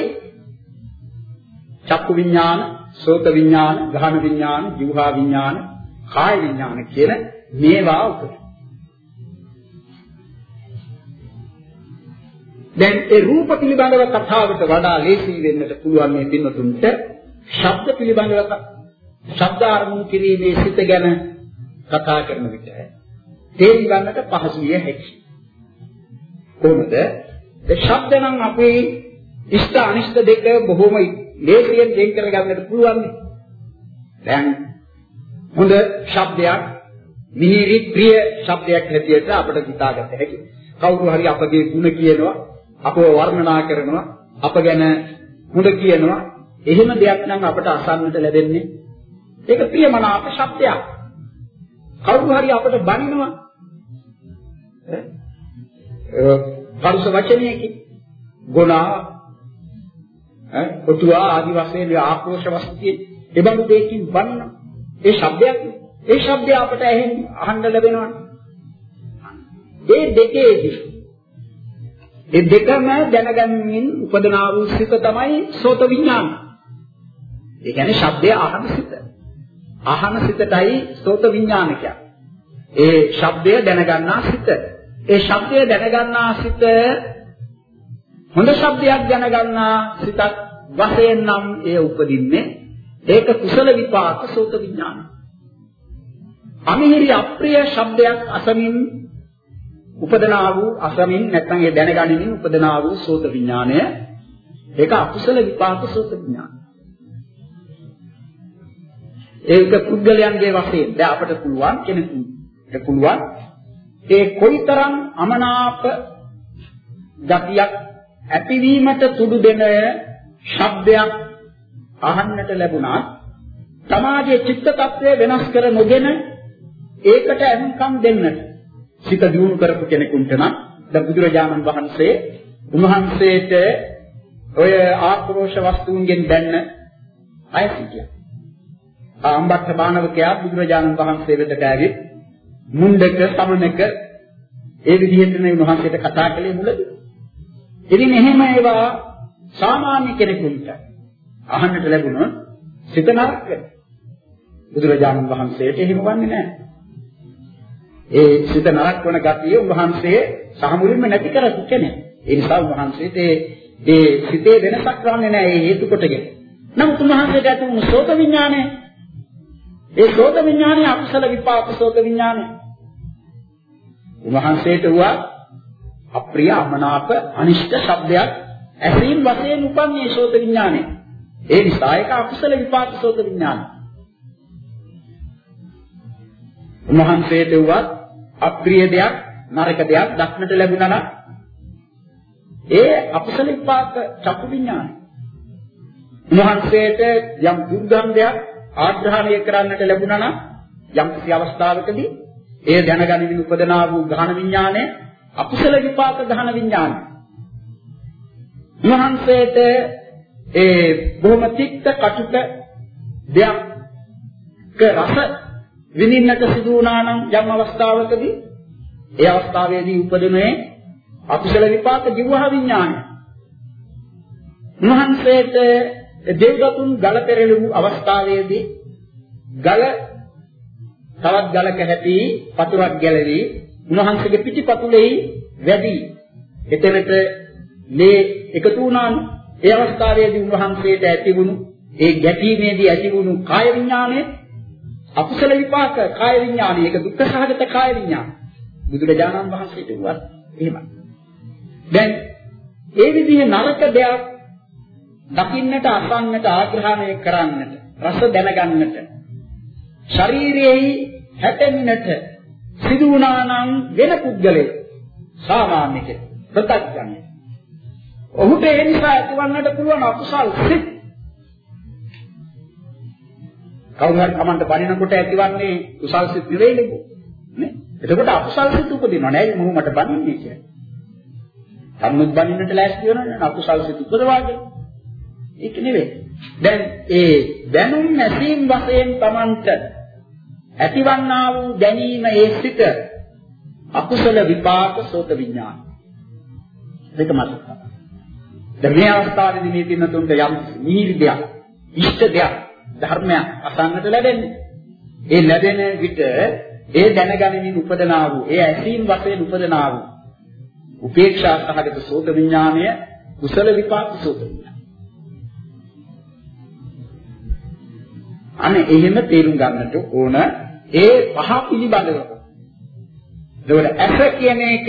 චක්කු විඥාන, සෝත විඥාන, ගහන විඥාන, જીවහා විඥාන, කාය විඥාන කියන මේවා උපදින. දැන් ඒ රූප පිළිබඳව කතාවට වඩා ලේසි වෙන්නට පුළුවන් මේ පින්නතුන්ට ශබ්ද පිළිබඳව ශබ්ද අරමුණු කිරීමේ සිත ගැන කතා කරන විට තේරුම් ගන්නට පහසු විය හැකියි. කොහොමද? ඒ ශබ්ද නම් අපේ ඉෂ්ට අනිෂ්ට දෙක බොහොම ලේසියෙන් දෙන් කරගන්නට පුළුවන්. දැන් හොඳ ශබ්දයක් මිහිරි ප්‍රිය ශබ්දයක් හැටියට අපිට හිතාගත හැකියි. කවුරු හරි අපගේ ಗುಣ කියනවා, අපව වර්ණනා කරනවා, අප ගැන හොඳ කියනවා. එහෙම දෙයක් නම් අපට අසන්නට ලැබෙන්නේ ඒක ප්‍රියමනාප ශබ්දයක්. කවුරු හරි අපට බනිනවා පරුෂ වචනයකින් ගොනා ඈ ඔටුවා ආදි වශයෙන් ආක්‍රෝෂ වස්තියේ එබඳු දෙයකින් වන්න. ඒ શબ્දයක් ඒ શબ્දය අපට ඇහෙන් අහන්න ලැබෙනවා. ඒ දෙකේදී ඒ දෙකම දැනගැනීමෙන් උපදනා වූ සිත තමයි සෝත විඥාන. ඒ කියන්නේ શબ્දය අහන සිත. අහන සිතටයි සෝත විඥාන කියන්නේ. ඒ શબ્දය දැනගන්නා සිතට ඒ ශබ්දය දැනගන්නා සිත හොඳ ශබ්දයක් දැනගන්නා සිතක් වශයෙන් නම් එය උපදින්නේ ඒක කුසල විපාක සෝත විඥාන. අමිහිරි අප්‍රිය ශබ්දයක් අසමින් උපදනා වූ අසමින් නැත්නම් ඒ දැනගැනීමෙන් උපදනා වූ සෝත විඥානය ඒක අකුසල විපාක සෝත විඥාන. ඒක පුද්ගලයන්ගේ වශයෙන් දැන් අපට පුළුවන් කෙනෙකුට පුළුවන් ඒ කොයිතරම් අමනාප ගතියක් ඇතිවීමට තුඩු දෙන ශබ්දයක් අහන්නට ලැබුණා සමාජයේ චිත්ත tattve වෙනස් කර නොගෙන ඒකට අනුකම් දෙන්නට සිත දියුණු කරපු කෙනෙකුට නම් දැන් බුදුරජාණන් වහන්සේ උන්වහන්සේට ඔය ආක්‍රෝෂ වස්තුන්ගෙන් දැන්න අය සිටියා. ආම්බක්ක බානවකයා බුදුරජාණන් වහන්සේ වෙතට ඇවිත් මුණ්ඩක සමනක ඒ විදිහට නේ උන්වහන්සේට කතා කළේ මුලදී. ඉතින් එහෙම ඒවා සාමාන්‍ය කෙනෙකුට අහන්නට ලැබුණොත් සිත නරක බුදුරජාණන් වහන්සේට එහෙම වන්නේ නැහැ. ඒ සිත නරක වන ගතිය උන්වහන්සේ සාමුලින්ම නැති කරපු කෙනෙක්. ඒ නිසා උන්වහන්සේට ඒ සිතේ වෙනසක් වන්නේ නැහැ ඒ හේතු කොටගෙන. නමුත් උන්වහන්සේට ඇති වුණු සෝත විඥානය ඒ සෝත විඥානය අකුසල විපාක සෝත විඥානය. උන්වහන්සේට වුණා අප්‍රිය අමනාප අනිෂ්ට ශබ්දයක් ඇසීම් වශයෙන් උපන්නේ සෝත විඥානය. ඒ නිසා ඒක අකුසල විපාක සෝත විඥානය. උන්වහන්සේට වුණා අප්‍රිය දෙයක් නරක දෙයක් දක්නට ලැබුණා නම් ඒ අකුසල විපාක චක්කු විඥානය. උන්වහන්සේට යම් දුර්ගන්ධයක් ආග්‍රහණය කරන්නට ලැබුණා නම් යම් කිසි අවස්ථාවකදී ඒ දැනගනිමින් උපදනා වූ ගහන විඥානය අකුසල විපාක ගහන විඥානය. උන්වහන්සේට ඒ බොහොම තික්ත කටුක දෙයක් රස විඳින්නට සිදු වුණා නම් යම් අවස්ථාවකදී ඒ අවස්ථාවේදී උපදිනේ අකුසල විපාක ජීවහ විඥානය. උන්වහන්සේට දෙව්දතුන් ගල පෙරළු අවස්ථාවේදී ගල තවත් ගලක හැපි පතුරක් ගැලවි උන්වහන්සේගේ පිටිපතුලෙහි වැඩි එතනට මේ එකතු වුණාන ඒ අවස්ථාවේදී උන්වහන්සේට ඇතිවුණු ඒ ගැටීමේදී ඇතිවුණු කාය විඥානය අකුසල විපාක කාය විඥානය ඒක දුක්ඛ සහගත කාය විඥාන. බුදුරජාණන් වහන්සේට වුවත් එහෙමයි. දැන් ඒ විදිහේ නරක දෙයක් දකින්නට අසන්නට ආග්‍රහණය කරන්නට රස දැනගන්නට ශරීරයේ හැටෙන්නට සිදු වුණා නම් වෙන පුද්ගලයෙක් සාමාන්‍ය කෙනෙක් ප්‍රත්‍යඥය. ඔහුට ඒ නිසා ඇතිවන්නට පුළුවන් අකුසල් සිත්. කවුරු හරි කමන්ට බණිනකොට ඇතිවන්නේ කුසල් සිත් නෙවෙයිනේ. නේ? එතකොට අකුසල් සිත් උපදිනවා නෑ මොහු මට බණින්නේ කියන්නේ. සම්මුත් බණින්නට ලෑස්ති වෙනවනේ අකුසල් සිත් උපදවාගෙන. ඒක නෙවෙයි. දැන් ඒ දැනුම් නැසීම් වශයෙන් Tamanට ඇතිවන්නා වූ දැනීම ඒ සිත අකුසල විපාක සෝත විඥාන. දෙක මතක තබා. දැන් මේ අවස්ථාවේදී මේ පින්නතුන්ට යම් නීර්දයක්, ඉෂ්ට දෙයක්, ධර්මයක් අසන්නට ලැබෙන්නේ. ඒ ලැබෙන විට ඒ දැනගැනීමෙන් උපදනා වූ, ඒ ඇසීම් වශයෙන් උපදනා වූ උපේක්ෂා සහගත සෝත විඥානය කුසල විපාක සෝත විඥානය. අනේ එහෙම තේරුම් ගන්නට ඕන ඒ පහ පිළිබඳව. ඒවල ඇස කියන එක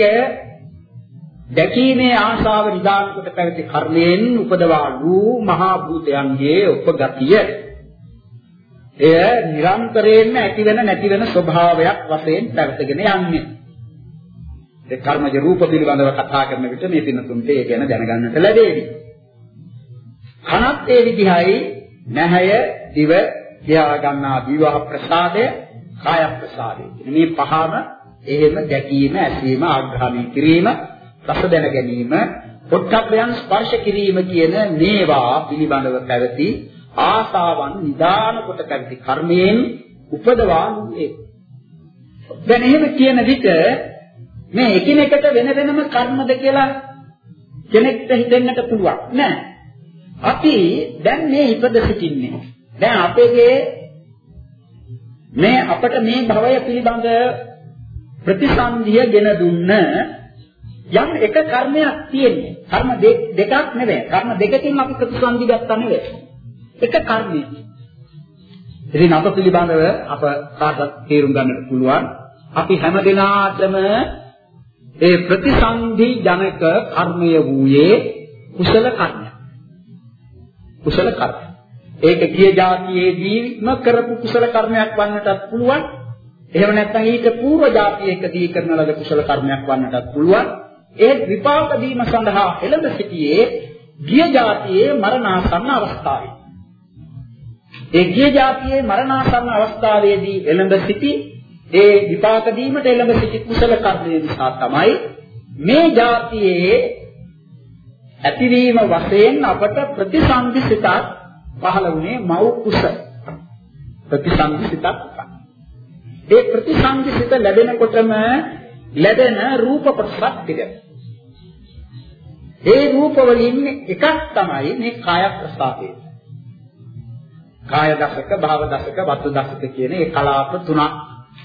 දැකීමේ ආශාව නිදාන කොට පැවති කර්මයෙන් උපදවා වූ මහා භූතයන්ගේ උපගතිය. එය නිරන්තරයෙන්ම ඇතිවෙන නැතිවෙන ස්වභාවයක් වශයෙන් පැවතගෙන යන්නේ. ඒ කර්මජ රූප පිළිබඳව කතා කරන විට මේ පින්නතුන්ට ඒ ගැන දැනගන්නට ලැබෙවි. කනත් ඒ විදිහයි නැහැය, දිව, ධ්‍යා ගන්නා විවාහ ප්‍රසාදය, කාය ප්‍රසාදය. මේ පහම එහෙම දැකීම, ඇසීම, ආග්‍රහණය කිරීම, රස දැන ගැනීම, පොට්ටබ්බයන් ස්පර්ශ කිරීම කියන මේවා පිළිබඳව පැවති ආසාවන් නිදාන කොට පැවති කර්මයෙන් උපදවා වූ දැන් එහෙම කියන විට මේ එකිනෙකට වෙන වෙනම කර්මද කියලා කෙනෙක්ට හිතෙන්නට පුළුවන් නෑ. අපි දැන් මේ ඉපද සිටින්නේ. දැන් අපේ මේ අපට මේ භවය පිළිබඳ ප්‍රතිසන්දිය ගෙන දුන්න යම් එක කර්මයක් තියෙන්නේ. කර්ම දෙකක් නෙවෙයි. කර්ම දෙකකින් අපි ප්‍රතිසන්දි ගත්තා නෙවෙයි. එක කර්මයක්. ඉතින් අප පිළිබඳව අප කාටත් තේරුම් ගන්නට පුළුවන්. අපි හැම දිනාටම ඒ ප්‍රතිසන්ධි ජනක කර්මය වූයේ කුසල කර්මය. කුසල කර්මය. ඒක ගිය જાතියේදීම කරපු කුසල කර්මයක් වන්නටත් පුළුවන්. එහෙම නැත්නම් ඊට పూర్ව જાතියකදී කරන ලද කුසල කර්මයක් වන්නටත් පුළුවන්. ඒ විපාක දීම සඳහා එළඹ සිටියේ ගිය જાතියේ මරණාසන්න අවස්ථාවේ. ඒ ගිය જાතියේ මරණාසන්න අවස්ථාවේදී එළඹ සිටි ඒ විපාක දීමට එළඹ සිටි කුසල කර්මය නිසා තමයි මේ જાතියේ ඇතිවීම වශයෙන් අපට ප්‍රතිසන්දි සිතක් පහළ වුණේ මව් කුස ප්‍රතිසන්දිසිතක් ඒ ප්‍රතිසන්දිසිත ලැබෙනකොටම ලැබෙන රූප කොටසක් තිබෙනවා ඒ රූප වලින් එකක් තමයි මේ කාය ප්‍රසාදය. කාය දසක, භාව දසක, වස්තු දසක කියන ඒ කලාප තුනක්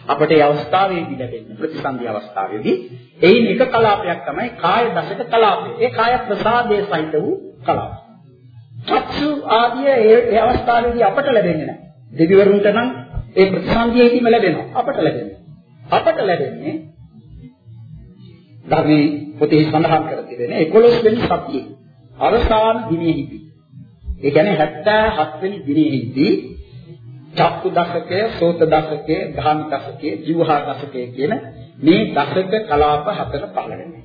අපට ඒ අවස්ථාවේදී ලැබෙන්නේ ප්‍රතිසන්දි අවස්ථාවේදී. එයින් එක කලාපයක් තමයි කාය දසක කලාපය. ඒ කාය ප්‍රසාදයේ සහිත වූ කලාපය. චක්සු ආදී ඒ අවස්ථාවේදී අපට ලැබෙන්නේ නැහැ. දෙවිවරුන්ට නම් ඒ ප්‍රතිසන්දියේදීම ලැබෙනවා. අපට ලැබෙන්නේ. අපට ලැබෙන්නේ ධර්මයේ පොතේ සඳහන් කර තිබෙන 11 වෙනි සතියේ අවසාන දිනෙහිදී ඒ කියන්නේ 77 වෙනි දිනෙහිදී චක්කු දශකය, සෝත දශකය, ධාන දශකය, ජීවහා දශකය කියන මේ දශක කලාප හතර පහළ වෙනවා.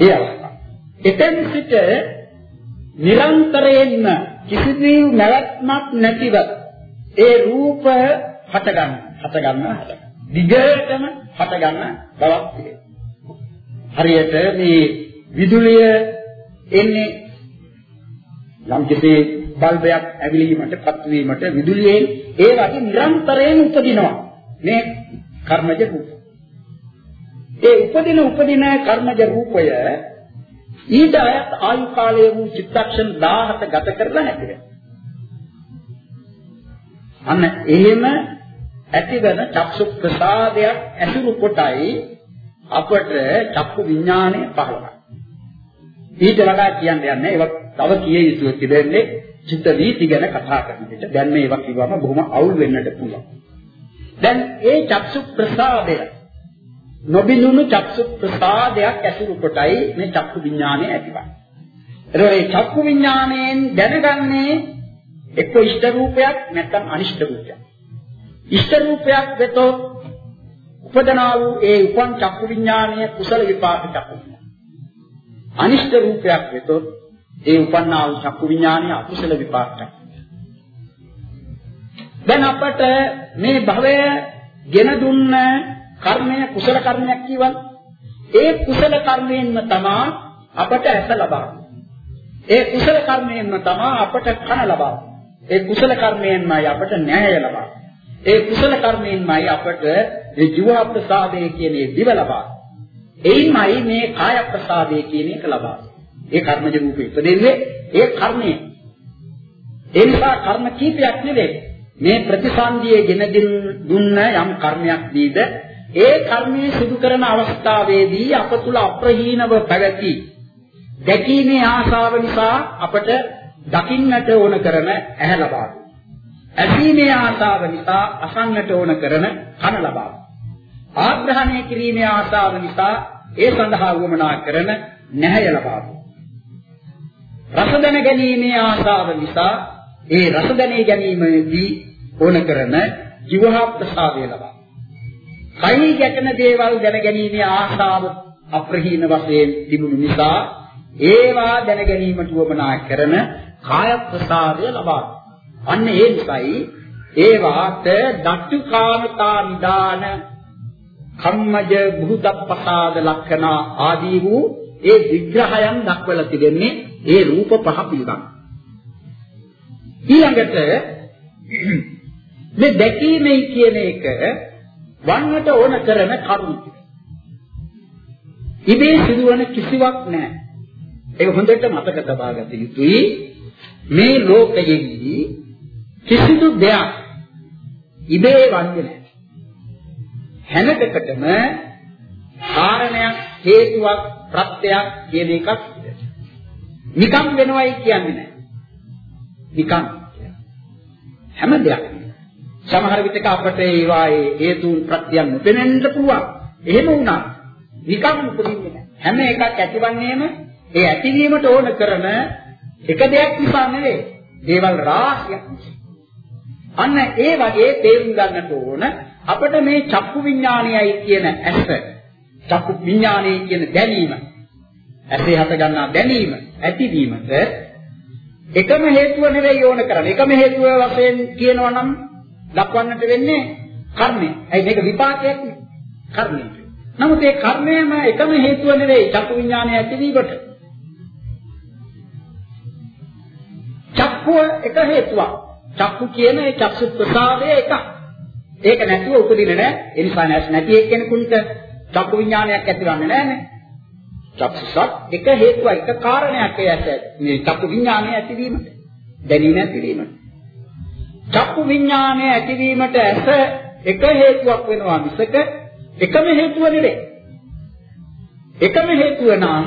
ඒ අවස්ථාව. එතෙන් සිට නිරන්තරයෙන්ම කිසිදු නැවැත්මක් නැතිව ඒ රූප හට ගන්න, හට ගන්න, හට ගන්න. දිගටම හට ගන්න බවක් තිබෙනවා. හරියට මේ විදුලිය එන්නේ යම් කිසි බල්බයක් ඇවිලීමට පත්වීමට විදුලියෙන් ඒ වගේ නිරන්තරයෙන් උපදිනවා මේ කර්මජ රූප. ඒ උපදින උපදින කර්මජ රූපය ඊට අයත් ආයු කාලයේ වූ චිත්තක්ෂණ 17 ගත කරලා නැති වෙනවා. අන්න එහෙම ඇතිවන චක්සු ප්‍රසාදයක් ඇසුරු කොටයි අපට චක්කු විඥානය පහළවන්නේ. ඊට වඩා කියන්න යන්නේ ඒවා තව කිය යුතු තිබෙන්නේ චිත්ත වීති ගැන කතා කරන විට දැන් මේවා කිව්වම බොහොම අවුල් වෙන්නට පුළුවන්. දැන් ඒ චක්සු ප්‍රසාදය නොබිනුණු චක්සු ප්‍රසාදයක් ඇසුරු කොටයි මේ චක්කු විඥානය ඇතිවන්නේ. ඒ චක්කු විඥාණයෙන් දැනගන්නේ එක්ක ඉෂ්ට රූපයක් නැත්නම් අනිෂ්ට රූපයක්. ඉෂ්ට රූපයක් වෙතොත් උපදනා වූ ඒ උපන් චක්කු විඥානීය කුසල විපාක චක්කු අනිෂ්ට රූපයක් වෙතොත් ඒ උපන්නා වූ චක්කු විඥානීය අකුසල විපාක චක්කු දැන් අපට මේ භවය ගෙන දුන්න කර්මය කුසල කර්මයක් කියවන ඒ කුසල කර්මයෙන්ම තමයි අපට ඇස ලබන්නේ ඒ කුසල කර්මයෙන්ම තමයි අපට කන ලබන්නේ ඒ කුසල කර්මයෙන්මයි අපට න්‍යාය ලබන්නේ ඒ කුසල කර්මයෙන්මයි අපට මේ ජීව ප්‍රසාදය කියන දිව ලබා. එයින්මයි මේ කාය ප්‍රසාදය කියන එක ලබා. ඒ කර්මජ රූපෙ ඉපදෙන්නේ ඒ කර්මය. ඒ නිසා කර්ම කීපයක් නෙවෙයි. මේ ප්‍රතිසන්දියේ ගෙන දුන්න යම් කර්මයක් දීද ඒ කර්මයේ සිදු කරන අවස්ථාවේදී අප තුල අප්‍රහීනව පැවති දැකීමේ ආශාව නිසා අපට දකින්නට ඕන කරන ඇහැ ලබා ඇසීමේ ආශාව නිසා අසන්නට ඕන කරන කන ලබා. ආග්‍රහණය කිරීමේ ආශාව නිසා ඒ සඳහා වමනා කරන නැහැය ලබා. රස දැන ගැනීමේ ආශාව නිසා ඒ රස දැනී ගැනීමේදී ඕන කරන ජීවහා ප්‍රසාදය ලබා. කයි ගැටෙන දේවල් දැන ගැනීමේ ආශාව අප්‍රහීන වශයෙන් තිබුණු නිසා ඒවා දැන ගැනීමට වමනා කරන කාය ප්‍රසාදය ලබා. අන්න ඒ නිසායි ඒවාට දක්ඛකාමතා නිදාන කම්මජ බුද්ධප්පසාද ලක්ෂණ ආදී වූ ඒ විග්‍රහයන් දක්වලා තිබෙන්නේ ඒ රූප පහ පිළිබඳ. ඊළඟට මේ දැකීමයි කියන එක වන්නට ඕන කරන කරුණ. ඉබේ සිදුවන කිසිවක් නැහැ. ඒක හොඳට මතක තබා ගත යුතුයි. මේ ලෝකයේදී කිසිදු දෙයක් ඉබේ වන්නේ නැහැ. හැම දෙකටම කාරණයක් හේතුවක් ප්‍රත්‍යක් කියන එකක් නිකම් වෙනවයි කියන්නේ නැහැ. නිකම් හැම දෙයක්ම සමහර විටක අපට ඒවායේ හේතුන් ප්‍රත්‍යයන් නොපෙනෙන්න පුළුවන්. එහෙම වුණා නිකම් උපදින්නේ නැහැ. හැම එකක් ඇතිවන්නේම ඒ ඇතිවීමට ඕන කරන එක දෙයක් නිසා නෙවෙයි. දේවල් රාශියක් නිසා. අන්න ඒ වගේ තේරුම් ගන්නට ඕන අපිට මේ චක්කු විඥානයයි කියන ඇස චක්කු විඥානයයි කියන දැනීම ඇසේ හට ගන්නා දැනීම ඇතිවීමට එකම හේතුව නෙවෙයි ඕන කරන්නේ එකම හේතුව වශයෙන් කියනවා නම් දක්වන්නට වෙන්නේ කර්මය. ඇයි මේක විපාකයක් නේ? කර්මය. නමුත් ඒ කර්මයම එකම හේතුව නෙවෙයි චක්කු විඥානය ඇතිවීමට. චක්කුව එක හේතුවක්. චක්කු කියන ඒ චක්සු ප්‍රසාදය එකක්. ඒක නැතුව උපදින්නේ නැහැ. ඒ නිසා නැති එක්කෙනෙකුට චක්කු විඥානයක් ඇතිවන්නේ නැහැනේ. චක්සුසත් එක හේතුවක් එක කාරණයක් ඒ ඇත මේ චක්කු විඥානය ඇතිවීමට. දැනීම ඇතිවීමට. චක්කු විඥානය ඇතිවීමට ඇස එක හේතුවක් වෙනවා මිසක එකම හේතුව නෙවෙයි. එකම හේතුව නම්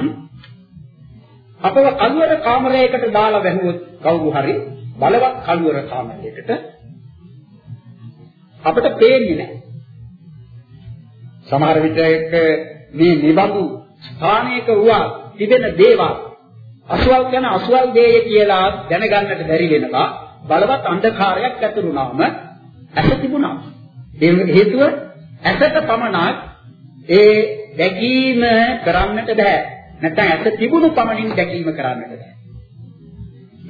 අපව කල්වර කාමරයකට දාලා වැහුවොත් කවුරු හරි බලවත් කල්වර කාමරයකට අපිට පේන්නේ නැහැ. සමහර විටක මේ නිබඳු ස්ථානයක වුණා තිබෙන දේවල් අසුවල් කියන අසුවල් දේය කියලා දැනගන්නට බැරි වෙනවා බලවත් අන්ධකාරයක් ඇතුළුනාම ඇස තිබුණා. ඒ හේතුව ඇසට පමණක් ඒ දැකීම කරන්නට බෑ. නැත්නම් ඇස තිබුණු පමණින් දැකීම කරන්නට බෑ.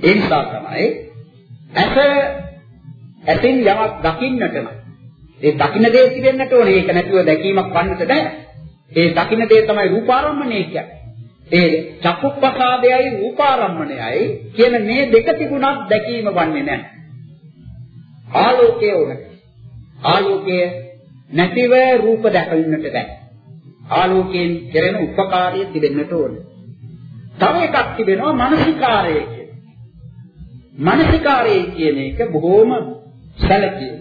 ඒ නිසා තමයි ඇස ඇතින් යමක් දකින්නට නම් ඒ දකින්න දේ තිබෙන්නට ඕනේ. ඒක නැතුව දැකීමක් වන්නට බෑ. ඒ දකින්න දේ තමයි රූපාරම්මණය කියන්නේ. ඒ චක්කුප්පසාදයයි රූපාරම්මණයයි කියන මේ දෙක තිබුණත් දැකීම වන්නේ නැහැ. ආලෝකය උනට. ආලෝකය නැතිව රූප දැකන්නට බෑ. ආලෝකයෙන් කෙරෙන උපකාරය තිබෙන්නට ඕනේ. තව එකක් තිබෙනවා මානසිකාරය කියන. මානසිකාරය කියන එක බොහොම සැලකිය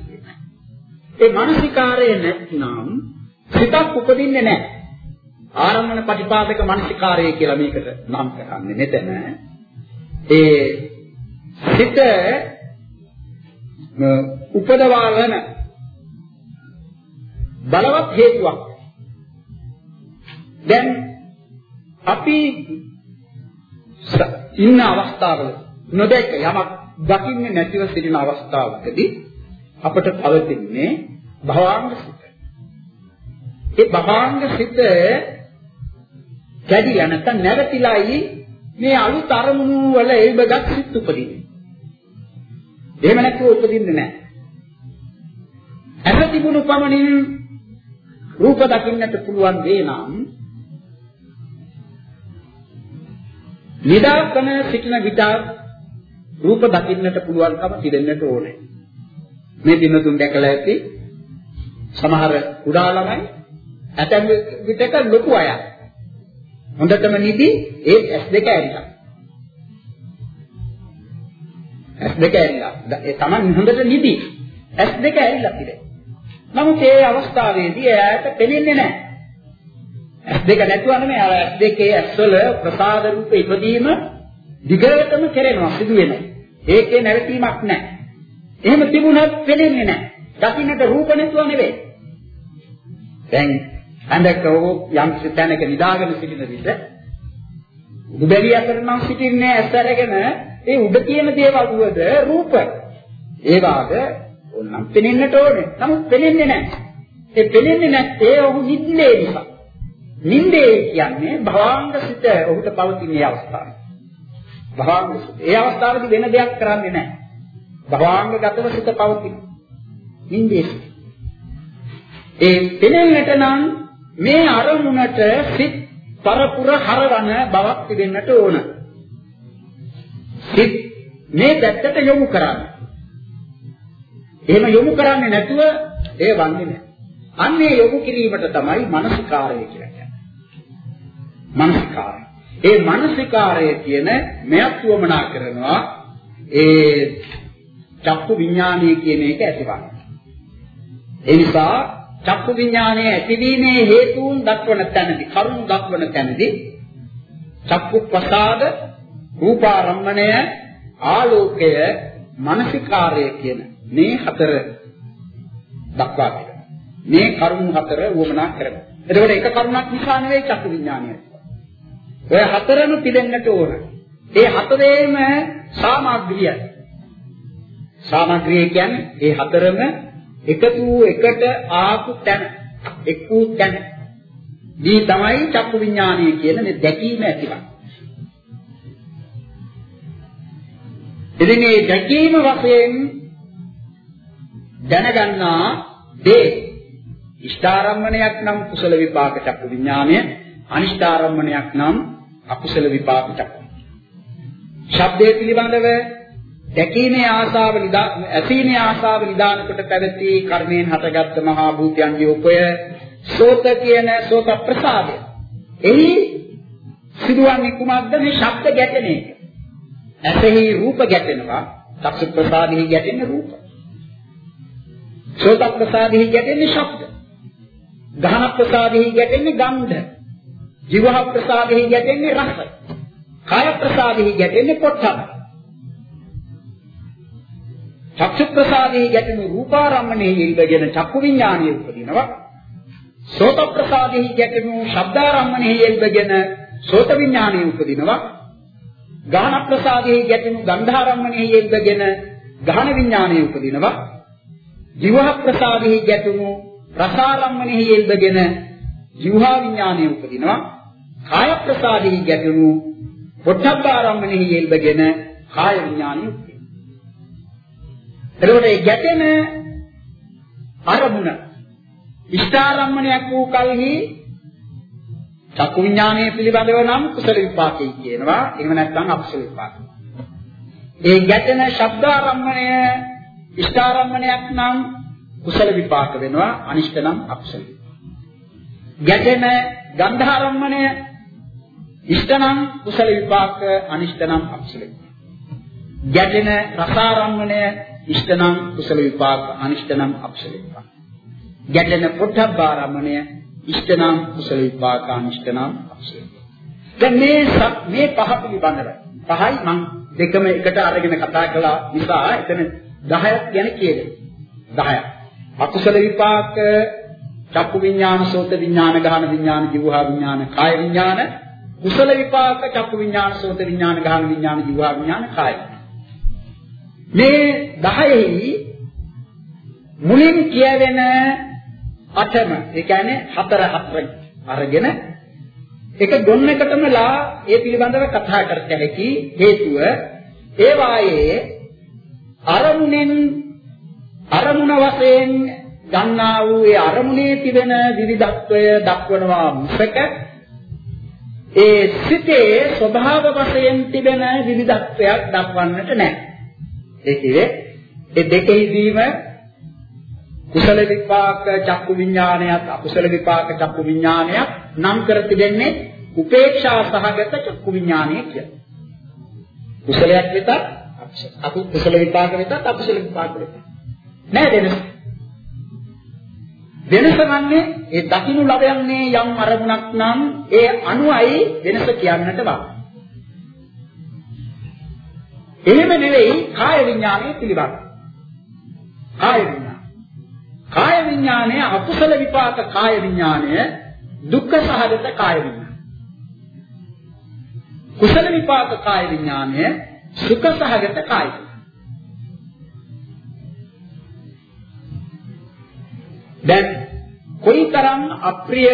ඒ මානසිකාරය නැත්නම් සිතක් උපදින්නේ නැහැ. ආරම්මන ප්‍රතිපාදක මානසිකාරය කියලා මේකට නම් කරන්නේ මෙතන. ඒ සිත උපදවාගෙන බලවත් හේතුවක්. දැන් අපි ඉන්න අවස්ථාවල නොදැක යමක් දකින්නේ නැතිව සිටින අවස්ථාවකදී අපට පවතින්නේ භවාංග සිත. ඒ භවාංග සිත කැඩිලා නැත්නම් නැවතිලායි මේ අලුත් අරමුණු වල එල්බගත් සිත් උපදින්නේ. එහෙම නැතුව උපදින්නේ නැහැ. ඇස තිබුණු පමණින් රූප දකින්නට පුළුවන් වේ නම් නිදාකන සිටින විට රූප දකින්නට පුළුවන්කම තිබෙන්නට ඕනේ. මේ දිනතුන් දැකලා ඇති සමහර කුඩා ළමයි ඇතැම් විටක ලොකු අය හොඳටම නිදි ඒ S2 ඇරිලා. S2 ඇරිලා. ඒ Taman හොඳට නිදි. S2 ඇරිලා ඉතින් නමුත් ඒ අවස්ථාවේදී එයාට පෙනෙන්නේ නැහැ. S2 නැතුව නෙමෙයි අර S2 ඇස්වල ප්‍රසාද රූප ඉදීම දිගටම කෙරෙනවා සිදු වෙනවා. ඒකේ නැවතීමක් නැහැ. එහෙම තිබුණත් පෙනෙන්නේ නැහැ. දකින්නට රූප නැතුව නෙවෙයි. දැන් අඳක යම් තැනක නිදාගෙන සිටින විට උඩබැලිය අතර නම් සිටින්නේ ඇසරගෙන ඒ උඩ තියෙන දේවල් වුවද රූප. ඒ වාග ඕනම් පෙනෙන්නට ඕනේ. නමුත් පෙනෙන්නේ නැහැ. ඒ පෙනෙන්නේ නැත්තේ ඔහු නිද්දේ නිසා. නින්දේ කියන්නේ භවාංග සිත ඔහුට පවතින අවස්ථාව. භවාංග සිත. ඒ අවස්ථාවේදී වෙන දෙයක් කරන්නේ නැහැ. භවාංගගතව සිත පවතින. නින්දේ. ඒ පෙනෙන්නට නම් මේ අරමුණට සිත් පරපුර හරවන බවක් තිබෙන්නට ඕන. සිත් මේ පැත්තට යොමු කරන්න. එහෙම යොමු කරන්නේ නැතුව ඒ වන්නේ නැහැ. අන්නේ යොමු කිරීමට තමයි මානසිකාරය කියලා කියන්නේ. මානසිකාරය. ඒ මානසිකාරය කියන මෙයක් වමනා කරනවා ඒ චක්කු විඥානය කියන එක ඇතිවන්නේ. ඒ නිසා චක්කු විඥානය ඇතිවීමේ හේතුන් දක්වන තැනදී කරුණු දක්වන තැනදී චක්කු ප්‍රසාද රූපාරම්මණය ආලෝකය මානසිකාරය කියන මේ හතර දක්වා තිබෙනවා. මේ කරුණු හතර වමනා කරනවා. එතකොට එක කරුණක් නිසා නෙවෙයි චක්කු විඥානය. ඔය හතරම පිළිෙන්නට ඕන. ඒ හතරේම සාමග්‍රියයි. සාමග්‍රිය කියන්නේ ඒ හතරම එකතු එකට ආපු තැන, එක්කු තැන. දී තමයි චක්කු විඥානය කියන මේ දැකීම ඇතිවන්නේ. ඉතින් මේ දැකීම වශයෙන් දැනගන්නා දේ ඉෂ්ඨාරම්මණයක් නම් කුසල විපාක චක්කු විඥානය අනිෂ්ඨාරම්මණයක් නම් අකුසල විපාක චක්කු. ශබ්දයේ පිළිබඳව දැකීමේ ආසාව නිදා ඇසීමේ ආසාව නිදාන කොට පැවති කර්මයෙන් හටගත් මහා භූතයන්ගේ උපය සෝත කියන සෝත ප්‍රසාදය. එහි සිදුවන්නේ කුමක්ද මේ ශබ්ද ගැටෙන එක. ඇසෙහි රූප ගැටෙනවා, චක්සු ප්‍රසාදෙහි ගැටෙන රූප. සෝත ප්‍රසාදෙහි ගැටෙන්නේ ශබ්ද. ගහන ප්‍රසාදෙහි ගැටෙන්නේ ගන්ධ. ජීවහ ප්‍රසාදෙහි ගැටෙන්නේ රස. කාය ප්‍රසාදෙහි ගැටෙන්නේ පොට්ටබ්බ. චක්ෂු ප්‍රසාදෙහි ගැටෙන රූපාරම්මණයෙහි ඉඳගෙන චක්කු විඥානයේ උපදිනවා. සෝත ප්‍රසාදෙහි ගැටෙන ශබ්දාරම්මණයෙහි ඉඳගෙන සෝත විඥානයේ උපදිනවා. ගාහන ප්‍රසාදෙහි ගැටෙන ගන්ධාරම්මණයෙහි ඉඳගෙන ගාහන විඥානයේ උපදිනවා. ජීවහ ප්‍රසාදෙහි ගැටෙන රසාරම්මණයෙහි ඉඳගෙන ජීවහා විඥානයේ උපදිනවා. කාය ප්‍රසාදෙහි ගැටෙන පොට්ටබ්බාරම්මණයෙහි ඉඳගෙන කාය විඥානයේ එතකොට මේ ගැටෙන අරමුණ ඉෂ්ඨාරම්මණයක් වූ කලෙහි චක්කු විඥානයේ පිළිබඳව නම් කුසල විපාකයි කියනවා. එහෙම නැත්නම් අකුසල විපාකයි. ඒ ගැටෙන ශබ්දාරම්මණය ඉෂ්ඨාරම්මණයක් නම් කුසල විපාක වෙනවා. අනිෂ්ඨ නම් අකුසල විපාක. ගැටෙන ගන්ධාරම්මණය ඉෂ්ඨ නම් කුසල විපාක අනිෂ්ඨ නම් අකුසල විපාක. ගැටෙන රසාරම්මණය ඉෂ්ඨනම් කුසල විපාක අනිෂ්ඨනම් අකුසල විපාක. ගැටෙන පොට්ටබ්බාරමණය ඉෂ්ඨනම් කුසල විපාක අනිෂ්ඨනම් අකුසල විපාක. දැන් මේ මේ පහ පිළිබඳව පහයි මම දෙකම එකට අරගෙන කතා කළා නිසා එතන 10ක් ගැන කියදේ. 10ක්. අකුසල විපාක චක්කු විඥාන සෝත විඥාන ගහන විඥාන ජීවහා විඥාන කාය විඥාන කුසල විපාක චක්කු විඥාන සෝත විඥාන ගහන විඥාන ජීවහා විඥාන කාය මේ 10ෙහි මුලින් කියවෙන අටම ඒ කියන්නේ හතර හතර අරගෙන එක ගොන්නකටමලා ඒ පිළිබඳව කතා කරත හැකි හේතුව ඒ වායේ අරමුණෙන් අරමුණ වශයෙන් ගන්නා වූ ඒ අරමුණේ තිබෙන විවිධත්වය දක්වනවා මුසක ඒ සිතේ ස්වභාව වශයෙන් තිබෙන විවිධත්වයක් දක්වන්නට නැහැ. ඒ කියේ ඒ දෙකෙහිදීම කුසල විපාක චක්කු විඥානයත් අකුසල විපාක චක්කු විඥානයත් නම් කර තිබෙන්නේ උපේක්ෂා සහගත චක්කු විඥානය කියලා. කුසලයක් වෙතත් අකු කුසල විපාක වෙතත් අකුසල විපාක වෙතත්. නෑ වෙනස. වෙනස වන්නේ ඒ දකින්නු ලබයන්නේ යම් අරමුණක් නම් ඒ අනුයි වෙනස කියන්නට බෑ. එහෙම නෙවෙයි කාය විඥානය පිළිබඳ. කාය විඥාන. කාය විඥානය අකුසල විපාක කාය විඥානය දුක්ඛ සහගත කාය විඥානය. කුසල විපාක කාය විඥානය සුඛ සහගත කාය දැන් කොයිතරම් අප්‍රිය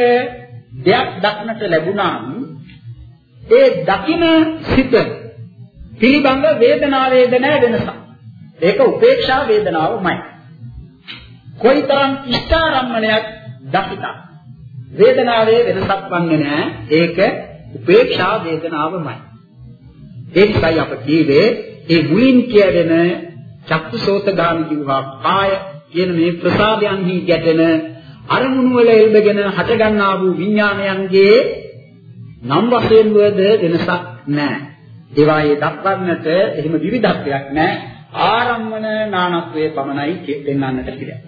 දෙයක් දක්නට ලැබුණාම ඒ දකින සිත පිළිබඳ වේදනා වේදනා වෙනසක්. ඒක උපේක්ෂා වේදනාවමයි. කොයිතරම් ඉෂ්ඨාරම්මණයක් දකිතා. වේදනාවේ වෙනසක් වන්නේ නැහැ. ඒක උපේක්ෂා වේදනාවමයි. ඒ නිසායි අප කීවේ ඒ මුලින් කියවෙන චක්කුසෝතගාමි කිව්වා කාය කියන මේ ප්‍රසාදයන්හි ගැටෙන අරමුණු වල එල්බගෙන හටගන්නා වූ විඥානයන්ගේ නම් වශයෙන් වද වෙනසක් නැහැ. ඒවායේ දක්වන්නට එහෙම විවිධත්වයක් නැහැ. ආරම්මන නානත්වයේ පමණයි පෙන්වන්නට පිළිගන්න.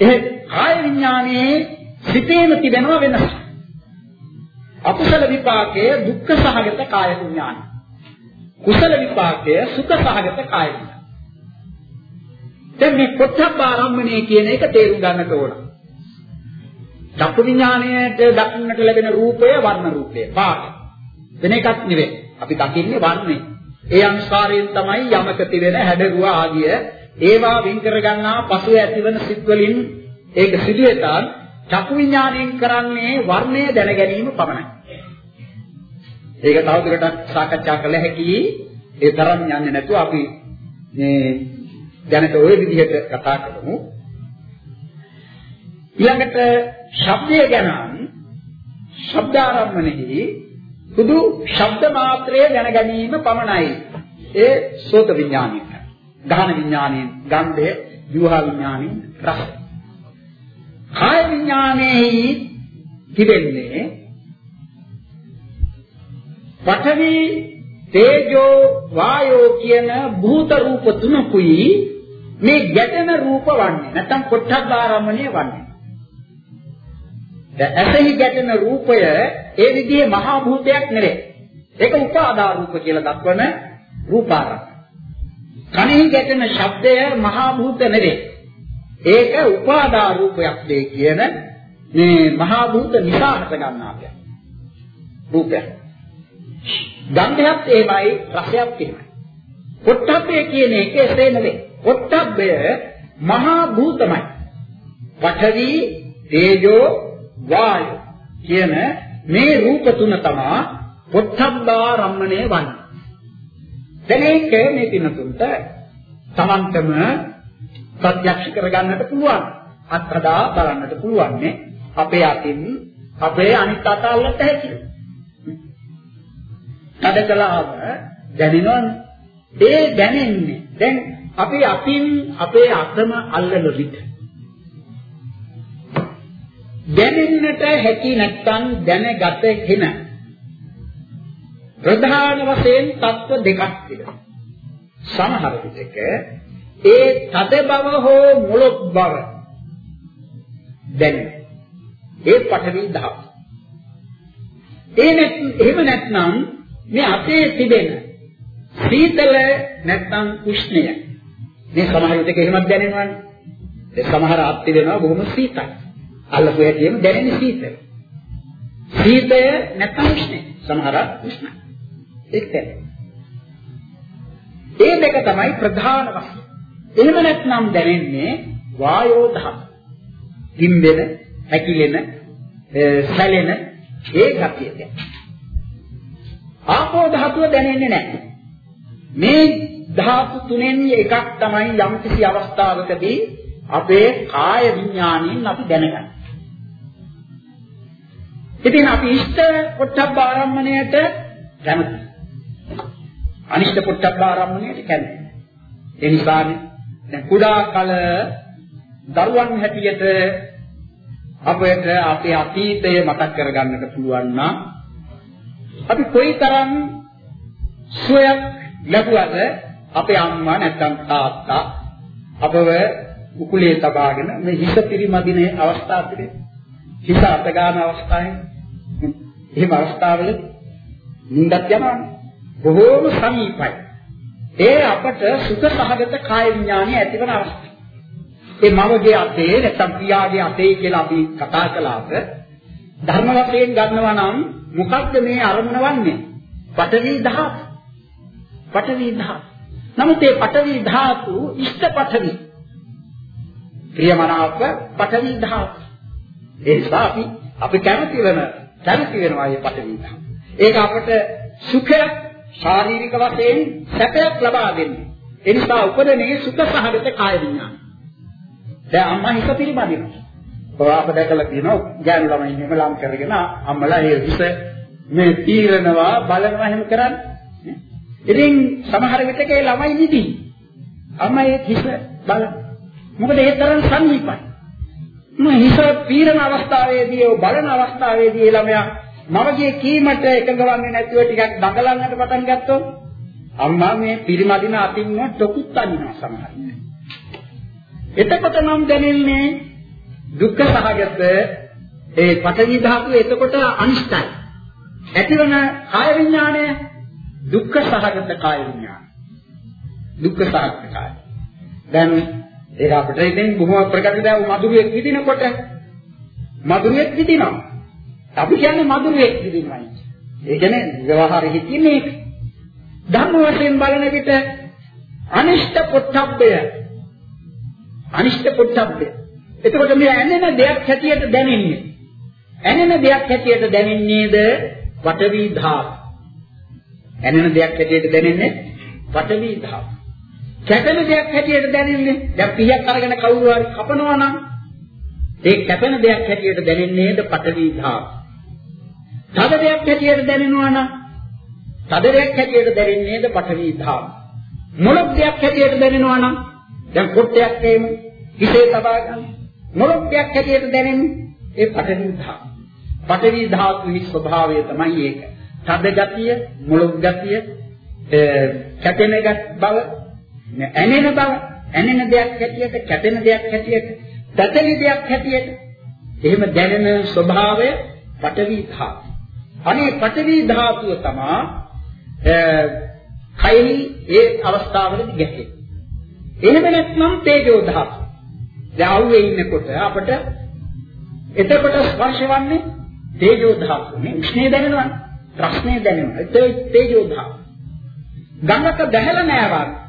ඒ කාය විඥානයේ සිතේම තිබෙනව වෙනස. අකුසල විපාකයේ දුක්ඛ සහගත කාය විඥාන. කුසල විපාකයේ සුඛ සහගත කාය විඥාන. දැන් මේ පොට්ටබ්බ ආරම්මණය කියන එක තේරුම් ගන්නට ඕන. චක්කු විඥාණයට දකින්නට ලැබෙන රූපය වර්ණ රූපය පාට. වෙන එකක් නෙවෙයි. අපි දකින්නේ වර්ණේ. ඒ අනුසාරයෙන් තමයි යමක තිබෙන හැඩරුව ආදිය ඒවා වින් කර ගන්නා පසු ඇතිවන සිත් වලින් ඒක සිදුවෙතාන් චක්කු විඥාණයෙන් කරන්නේ වර්ණය දැන ගැනීම පමණයි. ඒක තවදුරටත් සාකච්ඡා කළ හැකි ඒ තරම් යන්නේ නැතුව අපි මේ දැනට ওই විදිහට කතා කරමු. ඊළඟට ශබ්දය ගැන ශබ්දාරම්මණෙහි සුදු ශබ්ද මාත්‍රය දැන ගැනීම පමණයි. ඒ සෝත විඥානය. ගහන විඥානයෙන් ගන්ධය, ජීවහා විඥානයෙන් රස. කාය විඥානයේ තිබෙන්නේ පඨවි තේජෝ වායෝ කියන භූත රූප තුනකුයි මේ ගැටෙන රූප වන්නේ නැත්නම් පොට්ටබ්බාරම්මණය වන්නේ දැන් ඇසෙහි ගැටෙන රූපය ඒ විදිහේ මහා භූතයක් නෙවෙයි ඒක උපාදා රූප කියලා දක්වන රූපාරම්භ කනෙහි ගැටෙන ශබ්දය මහා භූත නෙවෙයි ඒක උපාදා රූපයක් දෙයි කියන මේ මහා භූත නිසා හට ගන්නා රූපයක් ගන්ධයත් එහෙමයි රසයත් එහෙමයි. පොට්ටබ්බය කියන එක එසේ නෙවෙයි. පොට්ටබ්බය මහා භූතමයි. පඨවි, තේජෝ, වායු කියන මේ රූප තුන තමයි පොට්ටබ්බාරම්මණය වන්නේ. දැන් ඒක මේ පිනතුන්ට තමන්ටම ප්‍රත්‍යක්ෂ කරගන්නට පුළුවන්. අත්හදා බලන්නට පුළුවන් අපේ අතින් අපේ අනිත් අත අල්ලත හැකියි. තද කළාම දැනෙනවනේ. ඒ දැනෙන්නේ දැන් අපි අපින් අපේ අතම අල්ලන විට දැනෙන්නට හැකි නැත්නම් දැනගත හින. ප්‍රධාන වශයෙන් தত্ত্ব දෙකක් තිබෙනවා. සමහර විටක ඒ තද බව හෝ මුලොක් බව දැන ඒ පඨවි දහව ඒ එහෙම නැත්නම් මේ අපේ තිබෙන සීතල නැත්නම් උෂ්ණය. මේ සමහර විටක එහෙමත් දැනෙනවානේ. ඒ සමහර අත් වෙනවා බොහොම සීතලයි. අල්ලපු හැටිම දැනෙන සීතල. සීතය නැත්නම් උෂ්ණය. සමහර උෂ්ණ ඒක ඒ දෙක තමයි ප්‍රධාන වස්තු. එහෙම නැත්නම් දැනෙන්නේ වායෝ ධාතු දින්දෙන හැකිලෙන සැලෙන ඒ ගතිය දැනෙන ආපෝ ධාතුව දැනෙන්නේ නැහැ. මේ ධාතු තුනෙන් එකක් තමයි යම්කිසි අවස්ථාවකදී අපේ කාය විඥාණයෙන් අපි දැනගන්නේ. ඉතින් අපි ඉෂ්ට පොට්ටබ්බ ආරම්මණයට කැමති. අනිෂ්ට පොට්ටබ්බ ආරම්මණයට කැමති. ඒ නිසානේ දැන් කුඩා කල දරුවන් හැටියට අපට අපේ අතීතය මතක් කරගන්නට පුළුවන් නම් අපි කොයිතරම් සුවයක් ලැබුවද අපේ අම්මා නැත්නම් තාත්තා අපව උකුලේ තබාගෙන මේ හිස පිරිමදින අවස්ථාව පිළි හිස අත ගන්න අවස්ථාවේ එහෙම අවස්ථාවල නිින්දක් යනවා බොහෝම සමීපයි ඒ අපට සුඛ සහගත කාය විඥානය ඇතිවන අවස්ථාව ඒ මවගේ අතේ නැත්නම් පියාගේ අතේ කියලා අපි කතා කළාට ධර්ම වශයෙන් ගන්නවා නම් මොකක්ද මේ අරමුණ වන්නේ? පඨවි ධාතු. පඨවි ධාතු. නමුත් මේ පඨවි ධාතු ඉෂ්ට පඨවි. ප්‍රියමනාප පඨවි ධාතු. ඒ නිසා අපි අපි කැමති වෙන කැමති වෙනවා මේ පඨවි ධාතු. ඒක අපට සුඛයක් ශාරීරික වශයෙන් සැපයක් ලබා දෙන්නේ. ඒ නිසා උපදනේ සුඛ සහගත කාය විඥාන. දැන් අම්මා හිත පිළිබඳිනවා. ඔය අප දැකලා තියෙනවා ගෑනු ළමයි එහෙම ලම් කරගෙන අම්මලා ඒ හිස මේ තීරනවා බලනවා එහෙම කරන්නේ. ඉතින් සමහර විටක ඒ ළමයි නිදි. අම්මා ඒ හිස බල. මොකද ඒ තරම් සම්නිපයි. මේ හිස පීරන අවස්ථාවේදී ඒ බලන අවස්ථාවේදී ළමයා මවගේ කීමට එකඟවන්නේ නැතුව ටිකක් දඟලන්නට පටන් ගත්තොත් අම්මා මේ පිරිමදින අතින් ටොකුත් අනිනවා සමහර විට. එතකොට නම් දැනෙන්නේ දුක්ඛ සහගත ඒ පඨවි ධාතුව එතකොට අනිෂ්ටයි. ඇතිවන කාය විඥාණය දුක්ඛ සහගත කාය විඥාන. දුක්ඛ සහගත කාය. දැන් ඒක අපිට ඉතින් බොහොම ප්‍රකටද මధుරයක් විදිනකොට මధుරයක් විදිනවා. අපි කියන්නේ මధుරයක් විදිනවා. ඒ කියන්නේ ව්‍යවහාරෙ හිතින්නේ ධම්ම වශයෙන් බලන විට අනිෂ්ඨ පුත්තබ්බය අනිෂ්ඨ පුත්තබ්බය. එතකොට මේ ඇනෙන දෙයක් හැටියට දැනෙන්නේ. ඇනෙන දෙයක් හැටියට දැනෙන්නේද පඨවි ධාතු. ඇනෙන දෙයක් හැටියට දැනෙන්නේ පඨවි ධාතු. කැපෙන දෙයක් හැටියට දැනෙන්නේ දැන් පියක් අරගෙන කවුරු හරි කපනවා නම් ඒ කැපෙන දෙයක් හැටියට දැනෙන්නේද පටවි ධාතු. තද දෙයක් හැටියට දැනෙනවා නම් තද දෙයක් හැටියට දැනෙන්නේද පටවි ධාතු. මොළොක් දෙයක් හැටියට දැනෙනවා නම් දැන් කොට්ටයක් එහෙම හිතේ තබා ගන්න. මොළොක් දෙයක් හැටියට දැනෙන්නේ ඒ පටවි ධාතු. පටවි ධාතුවේ ස්වභාවය තමයි ඒක. තද ගතිය, මොළොක් ගතිය, කැපෙන බව ඇනෙන බව ඇනෙන දෙයක් හැටියට කැපෙන දෙයක් හැටියට පැතලි දෙයක් හැටියට එහෙම දැනෙන ස්වභාවය පඨවි ධාතු. අනේ පඨවි ධාතුව තමයි කයෙහි ඒ අවස්ථාවලදී ගැටේ. එහෙම නැත්නම් තේජෝ ධාතුව. දැන් අවුවේ ඉන්නකොට අපට එතකොට ස්පර්ශ වන්නේ තේජෝ ධාතුව. මේ උෂ්ණය දැනෙනවා. රස්නේ දැනෙනවා. ඒ තේජෝ ධාතුව. ගඟක බැහැලා නෑවත්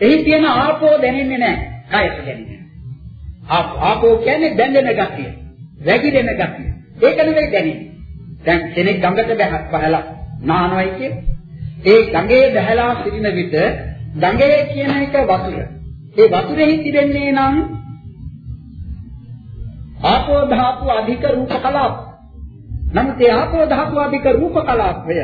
එහි තියෙන ආපෝ දැනෙන්නේ නැහැ. කයට දැනෙන්නේ. ආපෝ කියන්නේ බැඳෙන ගතිය. වැగిරෙන ගතිය. ඒක නෙවෙයි දැනෙන්නේ. දැන් කෙනෙක් ගඟට බහලා නානවයි කියන්නේ. ඒ ගඟේ බහලා සිටින විට ගඟේ කියන එක වතුර. ඒ වතුරෙහි තිබෙන්නේ නම් ආපෝ ධාතු අධික රූප කලාප. නමුත් ඒ ආපෝ ධාතු අධික රූප කලාපය